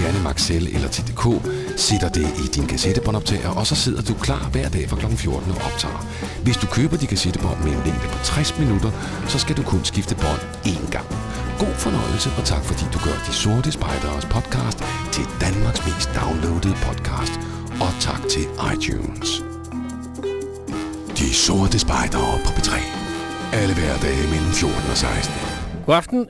gerne Maxell eller TDK, sætter det i din kassettebåndoptager, og så sidder du klar hver dag fra kl. 14 og optager. Hvis du køber de kassettebånd med en længde på 60 minutter, så skal du kun skifte bånd én gang. God fornøjelse, og tak fordi du gør De Sorte Spejderes podcast til Danmarks mest downloadede podcast. Og tak til iTunes. De Sorte Spejdere på P3. Alle hverdage mellem 14 og 16. God aften.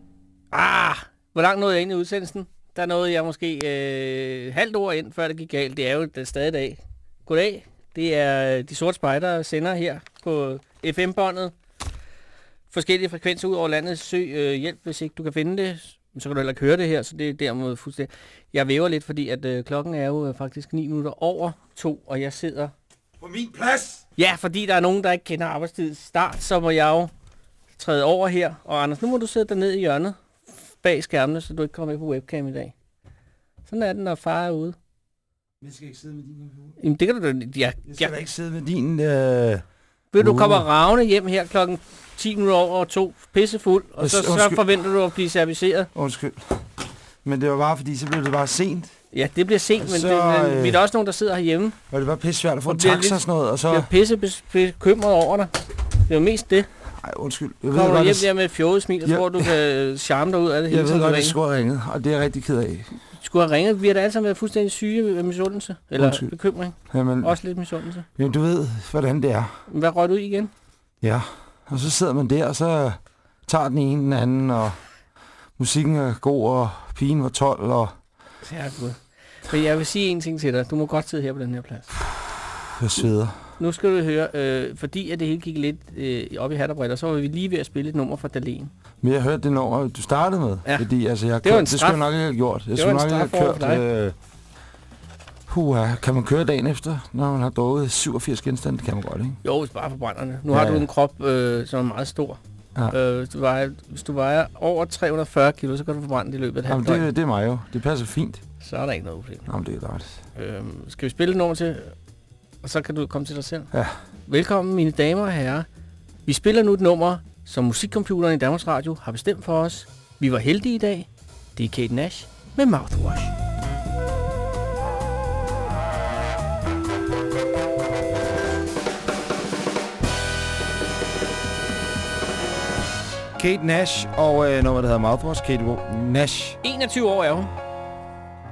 Ah, hvor langt nåede jeg ind i udsendelsen? Der nåede jeg måske øh, halvt ord ind, før det gik galt. Det er jo det stadig dag. Goddag. Det er øh, de sorte spejdere sender her på FM-båndet. Forskellige frekvenser ud over landet. Søg øh, hjælp, hvis ikke du kan finde det. Så kan du heller ikke høre det her, så det er dermed fuldstændig... Jeg væver lidt, fordi at øh, klokken er jo øh, faktisk 9 minutter over to, og jeg sidder... På min plads! Ja, fordi der er nogen, der ikke kender arbejdstidens start, så må jeg jo træde over her. Og Anders, nu må du sidde dernede i hjørnet bag skærmene, så du ikke kommer med på webcam i dag. Sådan er den, når far er ude. Jeg skal ikke sidde med din computer. Jamen, det kan du da... Ja, Jeg skal ja. da ikke sidde med din... Øh... Vil du Uh. komme ravne hjem her klokken 10 minutter over to, pissefuld, og så, så forventer du at blive serviceret. Undskyld. Men det var bare fordi, så blev det bare sent. Ja, det bliver sent, men Så, det, men øh, vi er der også nogen, der sidder herhjemme. Og det var pisse svært at få Og en taxa og sådan noget. Og så... Jeg er pisse bekymret over dig. Det er jo mest det. Ej, undskyld. Jeg ved Kommer du godt, hjem der med et fjollet smil, og Ja. tror, du kan charme dig ud af det hele jeg ved godt, du at skulle have ringet, og det er jeg rigtig ked af. Skulle have ringet. Vi har da alle sammen været fuldstændig syge med misundelse. Eller Undskyld. bekymring. Jamen, Også lidt misundelse. jamen, du ved, hvordan det er. Hvad røg du i igen? Ja, og så sidder man der, og så tager den ene den anden, og musikken er god, og pigen var 12, og Herregud. Men jeg vil sige en ting til dig. Du må godt sidde her på den her plads. jeg sveder. Nu skal du høre, øh, fordi at det hele gik lidt øh, op i hat og briller, så var vi lige ved at spille et nummer fra Dalen. Men jeg hørte det nummer, du startede med, Ja. fordi altså, jeg Det var en det skulle jeg nok ikke have gjort. Jeg Det skulle nok ikke have kørt... Øh, Puha, kan man køre dagen efter, når man har drukket 87 genstande? Det kan man godt, ikke? Jo, bare for brænderne. Nu Ja, har du en krop, øh, som er meget stor. Ja. Øh, hvis, du vejer, hvis du vejer over 340 kilo, så kan du forbrænde det i løbet af et Jamen, det, det er mig jo. Det passer fint. Så er der ikke noget problem. Jamen, det er dejligt. Øh, skal vi spille et nummer til, og så kan du komme til dig selv? Ja. Velkommen, mine damer og herrer. Vi spiller nu et nummer, som musikcomputeren i Danmarks Radio har bestemt for os. Vi var heldige i dag. Det er Kate Nash med Mouthwash. Kate Nash og øh, nummer, der hedder Mouthwash. Kate Nash. 21 år er hun.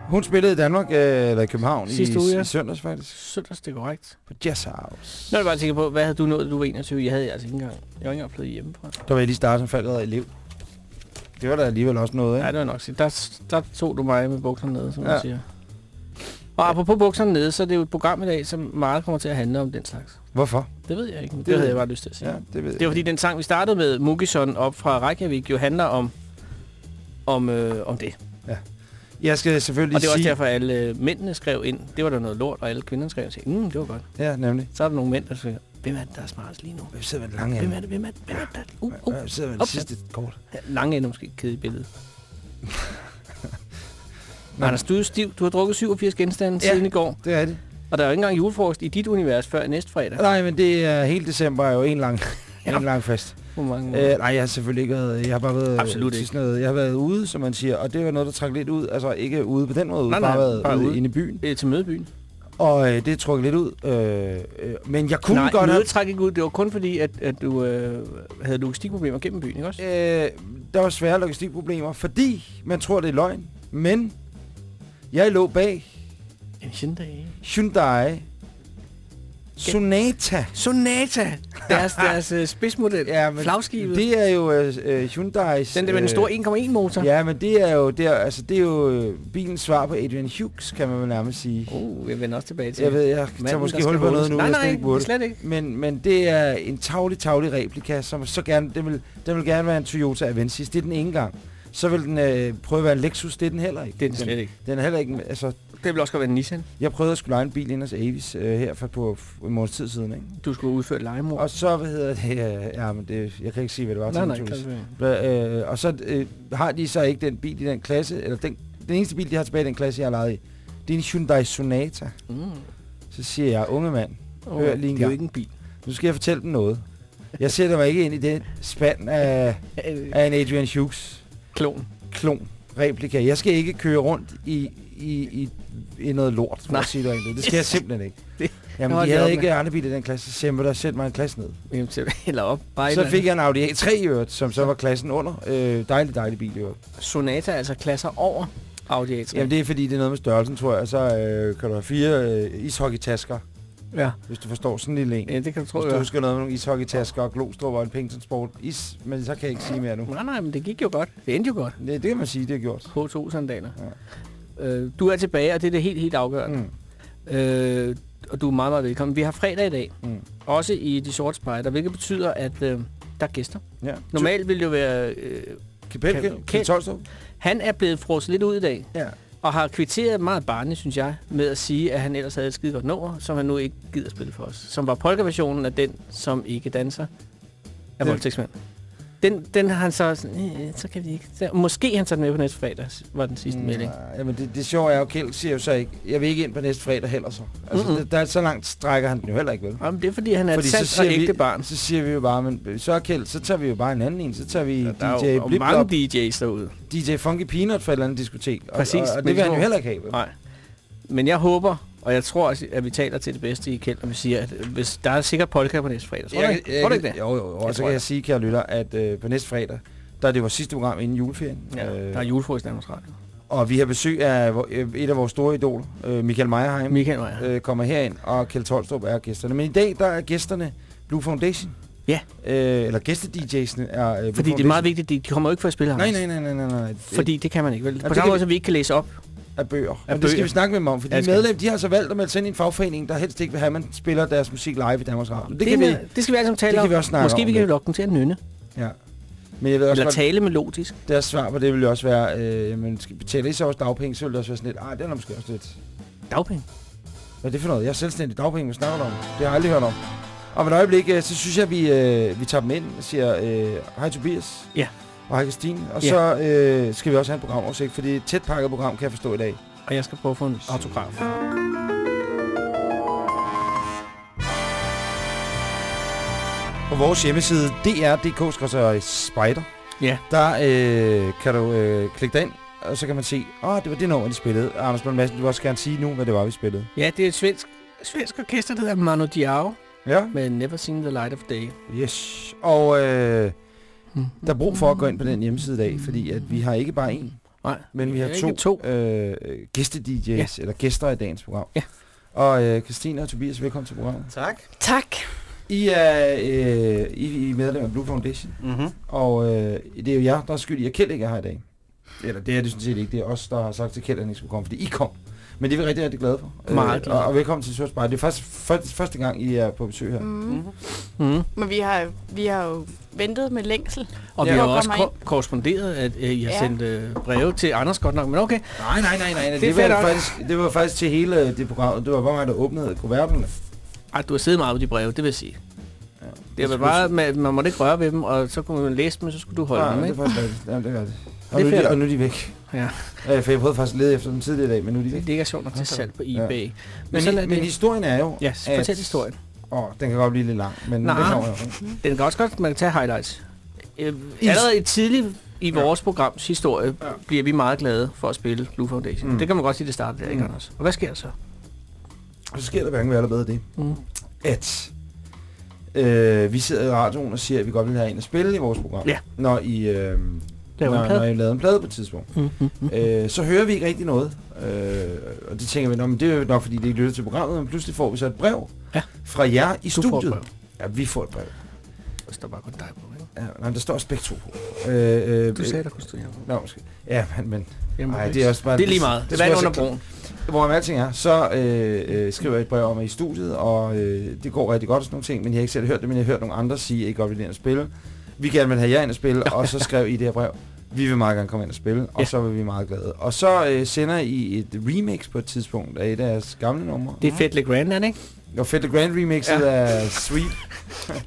Hun spillede i Danmark, øh, eller i København, Sidste i, uge, ja. i søndags faktisk. Søndags, det er korrekt. På Jazz House. Er jeg bare tænker på, hvad havde du nået, da du var 21? Jeg havde altså ikke engang. Jeg var ikke engang flyttet hjemmefra. Der var jeg lige startet som faldet elev. Det var da alligevel også noget, ikke? Ja, det var nok sige. Der, der tog du mig med bukserne nede, som ja. Ja. man siger. Og apropos bukserne nede, så er det jo et program i dag, som meget kommer til at handle om den slags. Hvorfor? Det ved jeg ikke, men det, Det havde jeg bare lyst til at sige. Ja, det ved Det var fordi den sang, vi startede med, Mugison op fra Reykjavik, jo handler om, om, øh, om det. Jeg skal selvfølgelig Og det er også sige... derfor, at alle øh, mændene skrev ind. Det var der noget lort, og alle kvinderne skrev og sagde, mm, det var godt. Ja, nemlig. Så er der nogle mænd, der siger, hvem er det, der er smartest lige nu? Hvem sidder med det lange Hvem er det, hvem er det, hvem er det? der- Uh, uh. Hvem sidder med det sidste kort? Ja, Lange ende måske et kedeligt billede. Anders, du er stiv. Du har drukket 87 genstande Ja. siden i går. Det er det. Og der er jo ikke engang julefrokost i dit univers før næste fredag. Nej, men det er hele december er jo en lang, en lang fest. Hvor mange Øh, nej, jeg har selvfølgelig ikke været... Jeg har bare været... Absolut til ikke. sådan Noget, jeg har været ude, som man siger, og det var noget, der trak lidt ud. Altså ikke ude på den måde, Nej, nej, nej, bare været bare ude ude. inde i byen. øh, til mødebyen? Og øh, det trukket lidt ud. Øh, øh, men jeg kunne Nej, godt have... mødet træk ikke ud. Det var kun fordi, at, at du øh, havde logistikproblemer gennem byen, ikke også? Øh, der var svære logistikproblemer, fordi man tror, det er løgn. Men jeg lå bag En Hyundai. Hyundai Sonata. Sonata! Deres, deres uh, spidsmodel. Ja, men Flagskibet. Det er jo øh, øh, Hyundai's... Den der med den store 1,1 motor. Ja, men det er jo, det er, altså, det er jo øh, bilens svar på Adrian Hughes, kan man vel nærmest sige. Uh, jeg vender også tilbage til Jeg ved, jeg manden, tager måske hul på noget nu, Nej, jeg nej, ikke burde. slet ikke. Men, men det er en tavlig, tavlig replika, som så gerne, den vil, den vil gerne være en Toyota Avensis. Det er den ene gang. så vil den øh, prøve at være en Lexus. Det er den heller ikke. Det er den slet ikke. Den er heller ikke... Altså, Det vil også godt være en Nissan. jeg prøvede at skulle lege en bil ind hos Avis øh, her for på en måneds tid siden, ikke? Du skulle udføre legemord. Og så, hvad hedder det, øh, ja, men det, jeg kan ikke sige, hvad det var nej, til nej, kan Øh, og så øh, har de så ikke den bil i den klasse, eller den, den eneste bil, de har tilbage i den klasse, jeg har lejet i, det er en Hyundai Sonata. mm. Så siger jeg, unge mand, Oh, Hør det lige en er jo ikke en bil. nu skal jeg fortælle dem noget. Jeg sætter mig ikke ind i den spand af, af en Adrian Hughes Klon. klon replika. Jeg skal ikke køre rundt i, i, i, i noget lort, for Nej. at sige det ud. Det skal jeg simpelthen ikke. Det- Jamen, Hold de havde ikke andre biler i den klasse, så jeg, der sæt mig en klasse ned. Jamen, Eller op. Bare Så fik jeg en Audi A3 i øvrigt, som så var klassen under. Øh, dejlig, dejlig bil i øvrigt. Sonata, altså klasser over Audi A3. Jamen, det er fordi, det er noget med størrelsen, tror jeg. Så øh, kan du have fire øh, ishockeytasker, ja. hvis du forstår sådan en lille en. ja, det kan du tro, Hvis jeg du husker noget med nogle ishockeytasker og Glostrup og en Pington Sport is, men så kan jeg ikke sige mere nu. Nej, nej, men det gik jo godt. Det endte jo godt. Det, det kan man sige, det er gjort. H2-sandaler. Ja. Øh, du er tilbage, og det er det helt, helt afgørende. Mm. Øh, og du er meget, meget velkommen. Vi har fredag i dag, Mm. også i De Sorte Spejder, hvilket betyder, at øh, der er gæster. Ja. Normalt ville det jo være... Øh, Kjeld Tolstrup? han er blevet frosset lidt ud i dag, Ja. og har kvitteret meget barnligt, synes jeg, med at sige, at han ellers havde et skide godt nummer, som han nu ikke gider spille for os. Som var polka-versionen af den, som ikke danser, af Den- voldtægtsmand. Den, den har han så sådan, øh, så kan vi ikke. Så, måske han tager den med på næste fredag, var den sidste mm. melding. Nej, Jamen, det, det sjove er jo, Kjeld siger jo så ikke, jeg vil ikke ind på næste fredag heller så. Altså, Mm-mm. mm-hmm. der, så langt strækker han den jo heller ikke, vel? Jamen, det er fordi, han er Fordi et sandt og ægte barn. så siger vi jo bare, men så er Kjeld, så tager vi jo bare en anden en. Så tager vi Ja, der er DJ Blip mange DJ's derude. DJ Funky Peanut fra et eller andet diskotek. Og, Præcis, Og, og men det vil han jo heller ikke have, vel? Nej. Men jeg håber, og jeg tror, at vi taler til det bedste i Kjeld, når vi siger, at hvis der er sikkert polka på næste fredag. Tror du Jeg, ikke? jeg, Tror du ikke det? Jo, jo, jo. Og så kan jeg sige, kære lytter, at øh, på næste fredag, der er det vores sidste program inden juleferien. Ja, Øh, der er julefrokost i Danmarks Radio. og vi har besøg af øh, et af vores store idoler, øh, Michael Meyerheim. Michael Meyer. øh, kommer herind, og Kjeld Tolstrup er gæsterne. Men i dag, der er gæsterne Blue Foundation. Ja. Øh, eller gæste-DJ'sene er øh, Blue Fordi det er meget vigtigt, de de kommer jo ikke for at spille ham. Nej, nej, nej, nej, nej, nej. Fordi det kan man ikke, vel? det På kan samme måde, som vi ikke kan læse op. af bøger. Af Og det skal bøger. vi snakke med dem om, fordi Ja, ja, det skal medlem, de har så valgt at melde sig ind i en fagforening, der helst ikke vil have, at man spiller deres musik live i Danmarks Radio. Det, Det, kan vi, det skal vi alle sammen tale det om. kan vi også snakke Måske om vi kan lidt. lokke dem til at nynne. ja. Men jeg ved også Eller tale melodisk. deres svar på det vil jo også være, øh, men skal betale I så også dagpenge, så vil det også være sådan lidt, ej, det er måske også lidt. Dagpenge. Hvad er det for noget? Jeg er selvstændig dagpenge, hvad snakker om? Det har jeg aldrig hørt om. Om et øjeblik, øh, så synes jeg, at vi, øh, vi tager dem ind og siger, øh, hej Tobias. Ja. Og hej Christine. Og Ja. så øh, skal vi også have en programoversigt, for det er et tæt pakket program, kan jeg forstå i dag. Og jeg skal prøve at få en autograf. På vores hjemmeside, dr.dk-spider, Ja. der øh, kan du øh, klikke dig ind, og så kan man se, åh, oh, det var det nummer, de spillede. Anders Blom Madsen, du vil også gerne sige nu, hvad det var, vi spillede. Ja, det er et svensk, svensk orkester, der hedder Manu Diao Ja. med Never Seen the Light of Day. Yes. Og øh, Mm. der er brug for at gå ind på den hjemmeside i dag, fordi at vi har ikke bare en, Nej, Men vi har to, to. Øh, gæste-DJ's, ja. eller gæster i dagens program. Ja. Og øh, Christina og Tobias, velkommen til programmet. Tak. Tak. I er, øh, I, I er medlem af Blue Foundation, Mm-hmm. og øh, det er jo jer, der er skyld i, at Kjeld ikke er her i dag. Eller det er det sådan set ikke, det er os, der har sagt til Kjeld, at han ikke skulle komme, fordi I kom. Men det er vi rigtig, rigtig glade for. Meget glade. Og, og velkommen til Sørts Det er faktisk første, første gang, I er på besøg her. Mm. Mm. Mm-hmm. Mm. Men vi har, vi har jo ventet med længsel. Og Ja. vi har også ko- korresponderet, at øh, I har Ja. sendt øh, breve til Anders godt nok. Men okay, Nej, nej, nej, nej. Det, er det, fedt var faktisk, det var faktisk til hele det program. Det var bare mig, der åbnede kuverterne. Ej, du har siddet meget med de breve, det vil jeg sige. Ja. Det er vel bare, med, man måtte ikke røre ved dem, og så kunne man læse dem, så skulle du holde Ja, dem, det er ikke? faktisk rigtigt. Ja, det er rigtigt. Og, Det er nu, er fedt. de, og nu er de væk. Ja. Ja, for jeg prøvede faktisk at lede efter dem tidligere i dag, men nu er de væk. Det ligger sjovt nok til salg på Ja. eBay. Men, Men, så men det. historien er jo... Ja, fortæl historien. Åh, den kan godt blive lidt lang, men Nej. det kommer jo. Den kan også godt, man kan tage highlights. Øh, allerede tidligt i Ja. vores programs historie Ja. bliver vi meget glade for at spille Blue Foundation. Mm. Det kan man godt sige, det startede der, ikke Mm. Anders? Og hvad sker der så? Og så sker der hverken bedre det, Mm. at øh, vi sidder i radioen og siger, at vi godt vil have en at spille i vores program. Ja. Når I, øh, Laver en når, plade. når I lavede en plade på et tidspunkt. Mm, mm, mm. Øh, så hører vi ikke rigtig noget. Øh, og det tænker vi, "Nå, men det er jo nok, fordi de ikke lytter til programmet, men pludselig får vi så et brev Ja. fra jer i Du studiet. Ja, vi får et brev. Der står bare kun dig på, ikke? Ja, nej, der står også begge to på. Øh, øh, Du sagde, der kunne stå på. Nå, måske. Ja, men, men Jamen, Ej, det er også bare- Det er lige meget. det Det er under broen. hvor alting er, så øh, øh, skriver jeg et brev om at I studiet, og øh, det går rigtig godt og sådan nogle ting, men jeg har ikke selv hørt det, men jeg har hørt nogle andre sige, at I godt vil ind og spille. Vi gerne vil have jer ind og spille, og så skrev I det her brev. Vi vil meget gerne komme ind og spille, og Ja. så vil vi meget glade. Og så øh, sender I et remix på et tidspunkt af et af jeres gamle numre. Det er fedt Legrand, er det ikke? Og Fedt the Grand remixet Ja. af Sweet.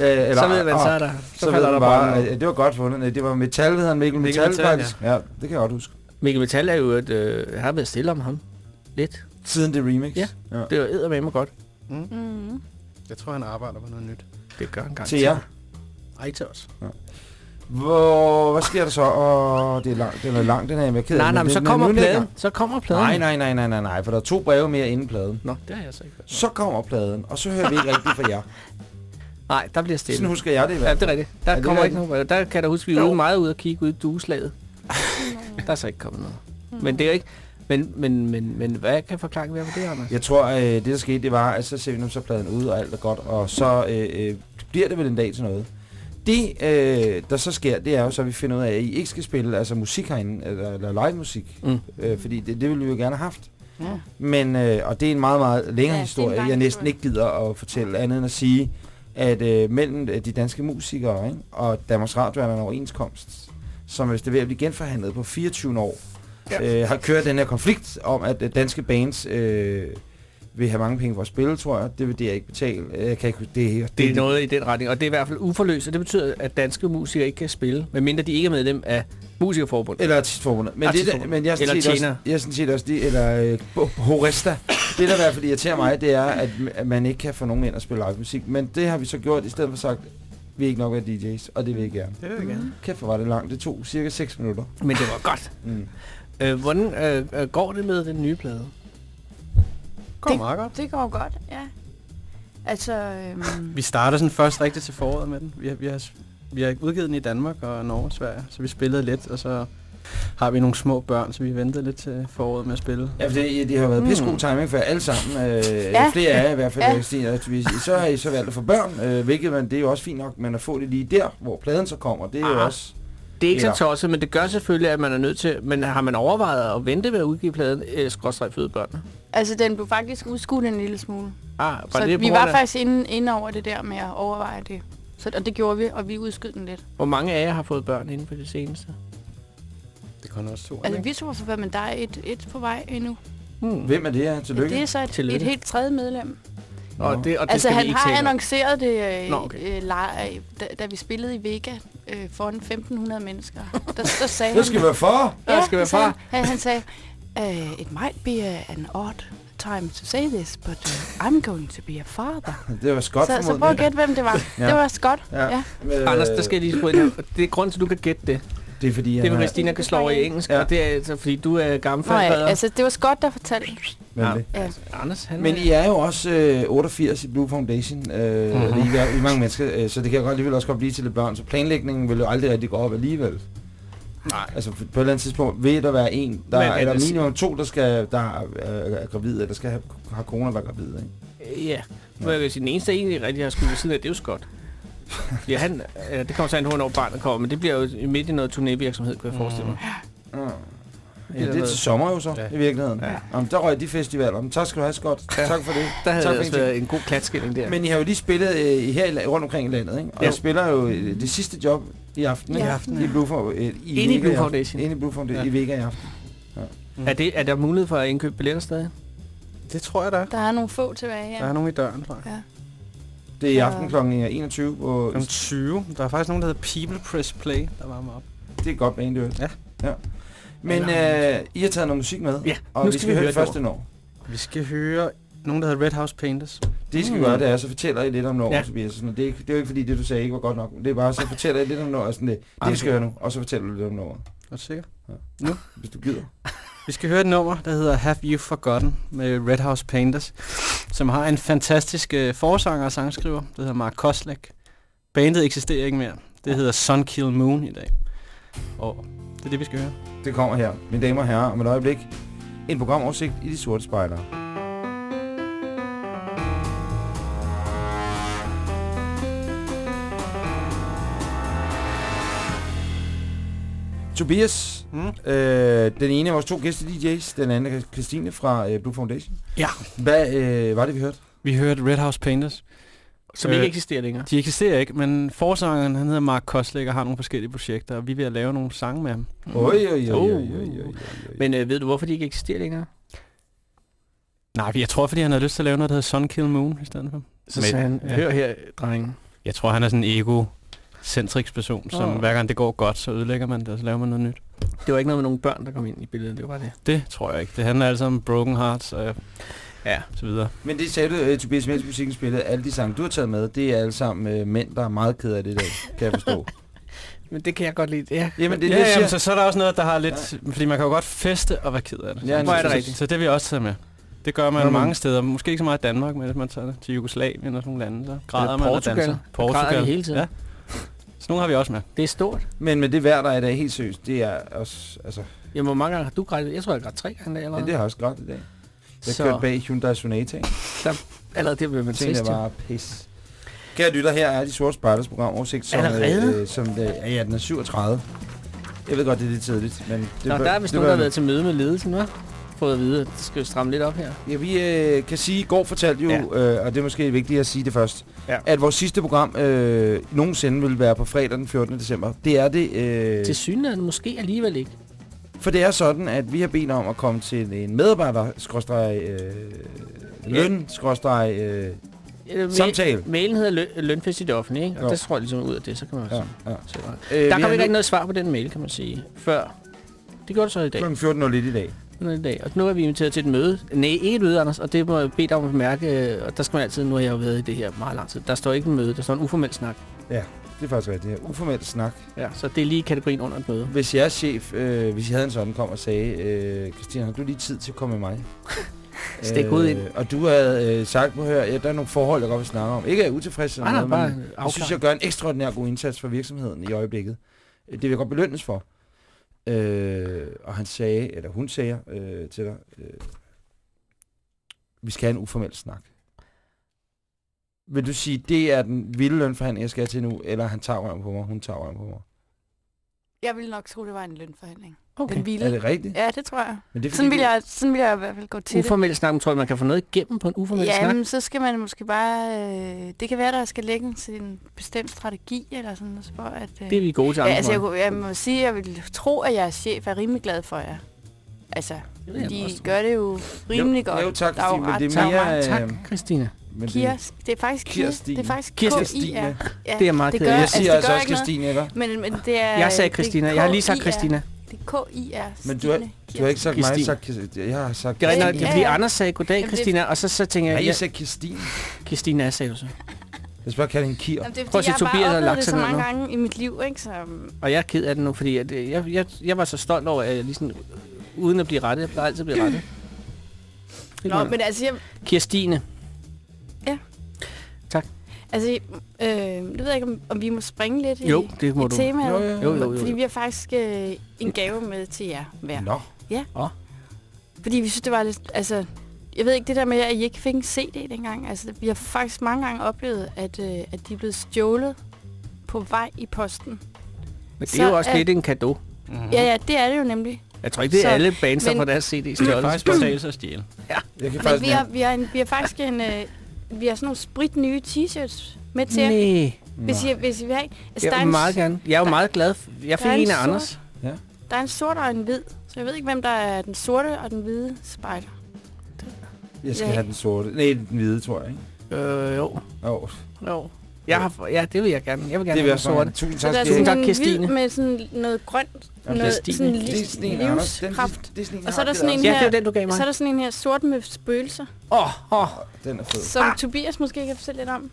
Øh, eller, så ved man, så er der... så, Så, ved falder man der bare, at det var godt fundet. Det var Metal, hedder han Mikkel Mikkel Metal, Metal, faktisk. Ja. ja, det kan jeg godt huske. Mikkel Metal er jo et... Øh, jeg har været stille om ham. Lidt. Siden det remix. Ja. ja. Det var eddermame godt. Mm. Mm. Jeg tror, han arbejder på noget nyt. Det gør han gang Til jer. Ej, til os. Hvor, hvad sker der så? Åh, det er langt, den er langt, den her. Jeg er ked af Nej, det, nej, men så den- kommer pladen. Så kommer pladen. Nej, nej, nej, nej, nej, nej, for der er to breve mere inden pladen. Nå, det har jeg så ikke hørt. Så kommer pladen, og så hører vi ikke rigtigt fra jer. Nej, der bliver Sådan stille. husker jeg det i Ja, hvert det fald. er rigtigt. Der Er det kommer ikke brev. Der kan da huske, vi er ude meget ude og kigge ud i dueslaget. Der er så ikke kommet noget. Men det er ikke... Men, men, men, men hvad kan forklaringen være på det, Anders? Jeg tror, øh, det der skete, det var, at så ser vi nu så pladen ud, og alt er godt, og så øh, øh, bliver det vel en dag til noget. Det, øh, der så sker, det er jo så, at vi finder ud af, at I ikke skal spille altså musik herinde, eller, eller live musik, Mm. øh, fordi det, det ville vi jo gerne have haft. Ja. Men, øh, og det er en meget, meget længere Ja, historie, jeg næsten ikke gider at fortælle andet end at sige, at øh, mellem øh, de danske musikere ikke, og Danmarks Radio er der en overenskomst, som hvis det er ved at blive genforhandlet på 24 år, ja. øh, har kørt den her konflikt om, at øh, danske bands øh, vil have mange penge for at spille, tror jeg. Det vil det jeg ikke betale. Øh, Jeg kan ikke, det, Det er noget i den retning, og det er i hvert fald uforløst, og det betyder, at danske musikere ikke kan spille, medmindre de ikke er medlem af Musikerforbundet. Eller artistforbundet. Men, det, Artistforbundet. men jeg er Eller set også, tjener. jeg er sådan set også det, eller øh, Horesta. Det, der i hvert fald irriterer mig, det er, at, at man ikke kan få nogen ind og spille live musik. Men det har vi så gjort, i stedet for sagt, vi er ikke nok være DJ's, og det vil jeg gerne. Det vil jeg gerne. Kæft, hvor var det langt. Det tog cirka 6 minutter. Men det var godt. Mm. Øh, hvordan øh, øh, går det med den nye plade? Går Det- meget godt. Det går godt, ja. Altså, øhm, Vi starter sådan først rigtigt til foråret med den. Vi har, vi har, vi har udgivet den i Danmark og Norge og Sverige, så vi spillede lidt, og så har vi nogle små børn, så vi ventede lidt til foråret med at spille. Ja, for det, det har været Mm. pissegod timing for jer alle sammen. Øh, ja. Flere af jer i hvert fald. Ja. Ja. Stine, at vi, så har I så valgt at få børn, øh, hvilket man, det er jo også fint nok, men at få det lige der, hvor pladen så kommer, det er jo Ah. også... Det er ikke Eller- så tosset, men det gør selvfølgelig, at man er nødt til... Men har man overvejet at vente ved at udgive pladen, øh, skrådstræk føde børnene? altså, den blev faktisk udskudt en lille smule. Ah, var Så det på vi var af- faktisk inde, inde over det der med at overveje det. Så, og det gjorde vi, og vi udskød den lidt. Hvor mange af jer har fået børn inden for det seneste? Det kun også to. Altså, ikke? vi tror for, men der er et, et på vej endnu. Hmm. Hvem er det her? Tillykke. Det er så et, Tillykke. et helt tredje medlem. Og det, og det altså, han har annonceret det, øh, Nå, okay. øh, da, da vi spillede i Vega øh, foran 1.500 mennesker. Der, der sagde Det skal være for. Der skal være det far. Han, han sagde, uh, it might be an odd time to say this, but uh, I'm going to be a father. Det var Scott så, så prøv at gætte, hvem det var. Ja. Det var Scott. Ja. Ja. Anders, der skal jeg lige spørge. Det er grund til, at du kan gætte det. Det er fordi, Det er, er... Christina kan slå i engelsk, Ja. og det er altså, fordi du er gammel ja, fader. altså, det var Scott, der fortalte. Er Ja. Ja. Anders, han Men I er jo også øh, 88 i Blue Foundation. Øh, Mhm. mm-hmm. I, er, I er mange mennesker, øh, så det kan jeg godt alligevel også godt blive til lidt børn. Så planlægningen vil jo aldrig rigtig gå op alligevel. Nej. Altså på et eller andet tidspunkt vil der være en, der Men Men, er eller minimum to, der skal der er, er gravid, eller skal have, har corona være gravid. Ikke? Ja. Men jeg vil sige, den eneste, der egentlig rigtig har skudt ved siden af, det er jo Scott. Fordi han, øh, det kommer så an på, hvornår barnet kommer, men det bliver jo midt i noget turnévirksomhed, kunne jeg forestille mig. Mm. Det Ja, bliver det er til sommer jo så, Ja. ja. i virkeligheden. Ja. Ja. Jamen, der røg de festivaler. Men tak skal du have, Scott. Ja. Ja. Tak for det. Der havde Tak det for været en god klatskilling der. Men I har jo lige spillet øh, i her i rundt omkring i landet, ikke? Og Ja. jeg spiller jo øh, det sidste job i aften, ikke? Ja. I aften, I ja. Blue, for, øh, i Inde i Vega Blue aften. Foundation. Inde i Blue Foundation, Ja. i Vega i aften. er, det, er der mulighed for at indkøbe billetter stadig? Det tror jeg, der er. Der er nogle få tilbage, Der ja. er nogen i døren, tror jeg. ja. Det er i Ja. aften kl. 21, hvor Om 20. Der er faktisk nogen, der hedder People Press Play, der varmer op. det er godt band, det. Ja. ja. Men øh, I har taget noget musik med, Ja, og nu vi skal skal, vi høre det første nummer. Vi skal høre nogen, der hedder Red House Painters. Det skal Mm. vi gøre, det er, så fortæller I lidt om Norge, Ja. ja. Tobias. Sådan, det, er, ikke- det er jo ikke fordi, det du sagde ikke var godt nok. Det er bare, så fortæller I lidt om Norge. Sådan det, det vi skal høre nu, og så fortæller du lidt om Norge, Er du sikker? hvis du gider. Vi skal høre et nummer, der hedder Have You Forgotten med Red House Painters, som har en fantastisk øh, forsanger og sangskriver, der hedder Mark Koslek. Bandet eksisterer ikke mere. Det hedder Sun Kill Moon i dag. Og det er det, vi skal høre. Det kommer her, mine damer og herrer, om et øjeblik. En programoversigt i de sorte spejlere. Tobias, Mm. øh, den ene af vores to gæste DJ's, den anden er Christine fra øh, Blue Foundation. Ja. Hvad øh, var det, vi hørte? Vi hørte Red House Painters. Som Øh, ikke eksisterer længere. De eksisterer ikke, men forsangeren, han hedder Mark Koslæk og har nogle forskellige projekter, og vi er ved at lave nogle sange med ham. Oj, oj, oj, oj, oj. Men øh, ved du, hvorfor de ikke eksisterer længere? Nej, jeg tror, fordi han har lyst til at lave noget, der hedder Sun Kill Moon i stedet for. Så sagde han, hør her, drengen. Jeg tror, han er sådan en ego-centrisk person, som Åh. hver gang det går godt, så ødelægger man det, og så laver man noget nyt. Det var ikke noget med nogle børn, der kom ind i billedet. Det var bare det. Det tror jeg ikke. Det handler altså om broken hearts og Ja. så videre. Men det sagde du, uh, Tobias Mens musikken spillede, alle de sange, du har taget med, det er alle sammen uh, mænd, der er meget ked af det dag, kan jeg forstå. Men det kan jeg godt lide. Ja. Jamen, det er ja, det, jamen, så, så er der også noget, der har lidt... Ja. Fordi man kan jo godt feste og være ked af det. Ja, Hvor er det så, rigtigt. Så, så det vil jeg også tage med. Det gør man men- mange steder. Måske ikke så meget i Danmark, men hvis man tager det til Jugoslavien og sådan nogle lande, så græder man og Portugal. danser. Der græder de hele tiden. Ja. Så nogle har vi også med. Det er stort. Men med det vejr, der er i dag, helt seriøst, det er også, altså, Jamen, hvor mange gange har du grædt? Jeg tror, jeg har grædt tre gange i dag ja, allerede. det har jeg også godt i dag. Jeg Så- kørte bag Hyundai Sonata, ikke? Allerede det bliver man trist. jo. var pis. Kære lytter, her er de sorte spejders program oversigt, som, Allerede? øh, som det, ja, den er 37. Jeg ved godt, det er lidt tidligt, men det, Nå, bør- der er vist det nogen, der har været til møde med ledelsen, hva'? Fået at vide, at det skal stramme lidt op her. Ja, vi øh, kan sige, går fortalte jo, Ja. øh, og det er måske vigtigt at sige det først, Ja. at vores sidste program øh, nogensinde vil være på fredag den 14. december. Det er det, øh, Til synligheden måske alligevel ikke. for det er sådan, at vi har bedt om at komme til en medarbejder, skråstreg, øh, løn, skråstreg, øh, Samtale. Mailen hedder løn, lønfest i det offentlige, ikke? Og Jo. der tror jeg ligesom ud af det, så kan man ja, ja. ja. se. Øh, Der vi kom ikke rigtig noget svar på den mail, kan man sige, før. Det gjorde det så i dag. Klokken 14.01 i dag. I dag. Og nu er vi inviteret til et møde. Nej, ikke et møde, Anders, og det må jeg bede dig om at bemærke. øh, Og der skal man altid, nu har jeg jo været i det her meget lang tid. Der står ikke en møde, der står en uformel snak. Det er faktisk rigtigt. Det er uformelt snak. Ja, så det er lige kategorien under et møde. Hvis jeres chef, øh, hvis I havde en sådan, kom og sagde, øh, Christian, har du lige tid til at komme med mig? Stik hovedet ind. Og du havde øh, sagt, på hør, ja, der er nogle forhold, jeg godt vil snakke om. Ikke er jeg utilfreds eller Nej, nej, noget, bare men jeg synes, jeg gør en ekstraordinær god indsats for virksomheden i øjeblikket. Øh, Det vil jeg godt belønnes for. Øh, og han sagde, eller hun sagde øh, til dig, øh, vi skal have en uformel snak. Vil du sige, det er den vilde lønforhandling, jeg skal til nu, eller han tager røven på mig, hun tager røven på mig? Jeg ville nok tro, det var en lønforhandling. Okay. Den vilde. Er det rigtigt? Ja, det tror jeg. Men det er, Sådan vil jeg, sådan vil jeg i hvert fald gå til Uformel snak, men tror jeg, man kan få noget igennem på en det. uformel snak? Jamen, så skal man måske bare... Øh, det kan være, der skal lægge en, en bestemt strategi, eller sådan noget, for at... Øh, Det er vi gode til ja, andre. altså, jeg, kunne- jeg må sige, at jeg vil tro, at jeres chef er rimelig glad for jer. Altså, Det de også gør det jo rimelig godt. Jo, tak, Der er jo Christine, men ret- det er jo mere... Tak, øh, Christina. men Kirs, det er faktisk Kirs, Kirstine. det er faktisk Kirstine. K-I-R. Ja, Det er meget det ked gør, af. Jeg altså, siger det altså gør også. Christine, ikke? Men, men det er... Jeg sagde det Christina. Jeg har lige sagt. Christina. Det er K-I-R. Men du har, du har ikke sagt mig, Christine. sagt Christine. Jeg har sagt Det er rigtigt, Ja, fordi ja. Anders sagde goddag, Jamen, det- Christina, og så, så tænker Nej, jeg, jeg ja, sagde Christine. Christina sagde du så. Jeg skal bare kalde hende Kier. Jamen, det er Prøv at se, jeg Tobias har lagt det så mange nu. gange i mit liv, ikke? Så, Og jeg er ked af det nu, fordi at, øh, jeg, jeg, jeg var så stolt over, at jeg lige sådan, uden at blive rettet, jeg plejer altid at blive rettet. Nå, men altså, jeg, Kirstine. Altså, øh, det ved jeg ikke, om, om vi må springe lidt i, Jo, det må i du. temaet. Jo, jo, Jo, jo, jo. Fordi vi har faktisk øh, en gave med til jer hver. Nå, Fordi vi synes, det var lidt... Altså, jeg ved ikke, det der med, at I ikke fik en CD dengang. Altså, vi har faktisk mange gange oplevet, at, øh, at de er blevet stjålet på vej i posten. Men det er jo Så også er- lidt en gave. Mm-hmm. Ja, ja, det er det jo nemlig. Jeg tror ikke, det er Så- alle bands, der får deres CD Det er stjålet. faktisk betagelse at stjæle. jeg kan Men faktisk vi har, vi har, en, vi har faktisk en... Øh, vi har sådan nogle sprit nye t-shirts med til jer. Nej, Hvis I, hvis I vil have. Altså, jeg er vil en, meget gerne. Jeg er jo der- meget glad. Jeg fik en en af Anders. der er en sort og en hvid. Så jeg ved ikke, hvem der er den sorte og den hvide spejder. Jeg skal Ja. have den sorte. Nej, den hvide, tror jeg, ikke? Øh, jo. Jo, jo. Jeg har, ja, det vil jeg gerne. Jeg vil gerne det vil have jeg den sorte. sorte. Tusind Så tak, der er Tusind sådan tak, en hvid Kirstine. med sådan noget grønt. Jamen, noget, Kirstine. sådan er. Den, livskraft. det er sådan en, Og så er der sådan en Ja, her- det er den, du gav mig. Så er der sådan en her sort med spøgelser, Åh, åh. også. Den er fed. som Ah. Tobias måske kan fortælle lidt om.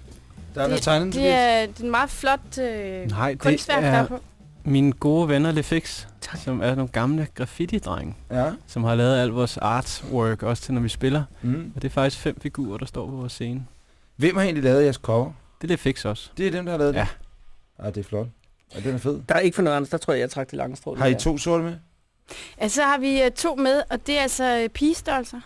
Der er der Det, tegnet det, er, det er en meget flot øh, Nej, kunstværk, der er er på. mine gode venner Lefix, Tak. som er nogle gamle graffiti-drenge, Ja. som har lavet al vores artwork, også til når vi spiller. Mm. Og det er faktisk fem figurer, der står på vores scene. Hvem har egentlig lavet jeres cover? Det er Lefix også. Det er dem, der har lavet Ja. det? Ja, det er flot. Og den er fed. Der er ikke for noget andet. Der tror jeg, jeg trak det lange strå. Har I to sorte med? Altså, så har vi øh, to med, og det er altså øh, pigestørrelser.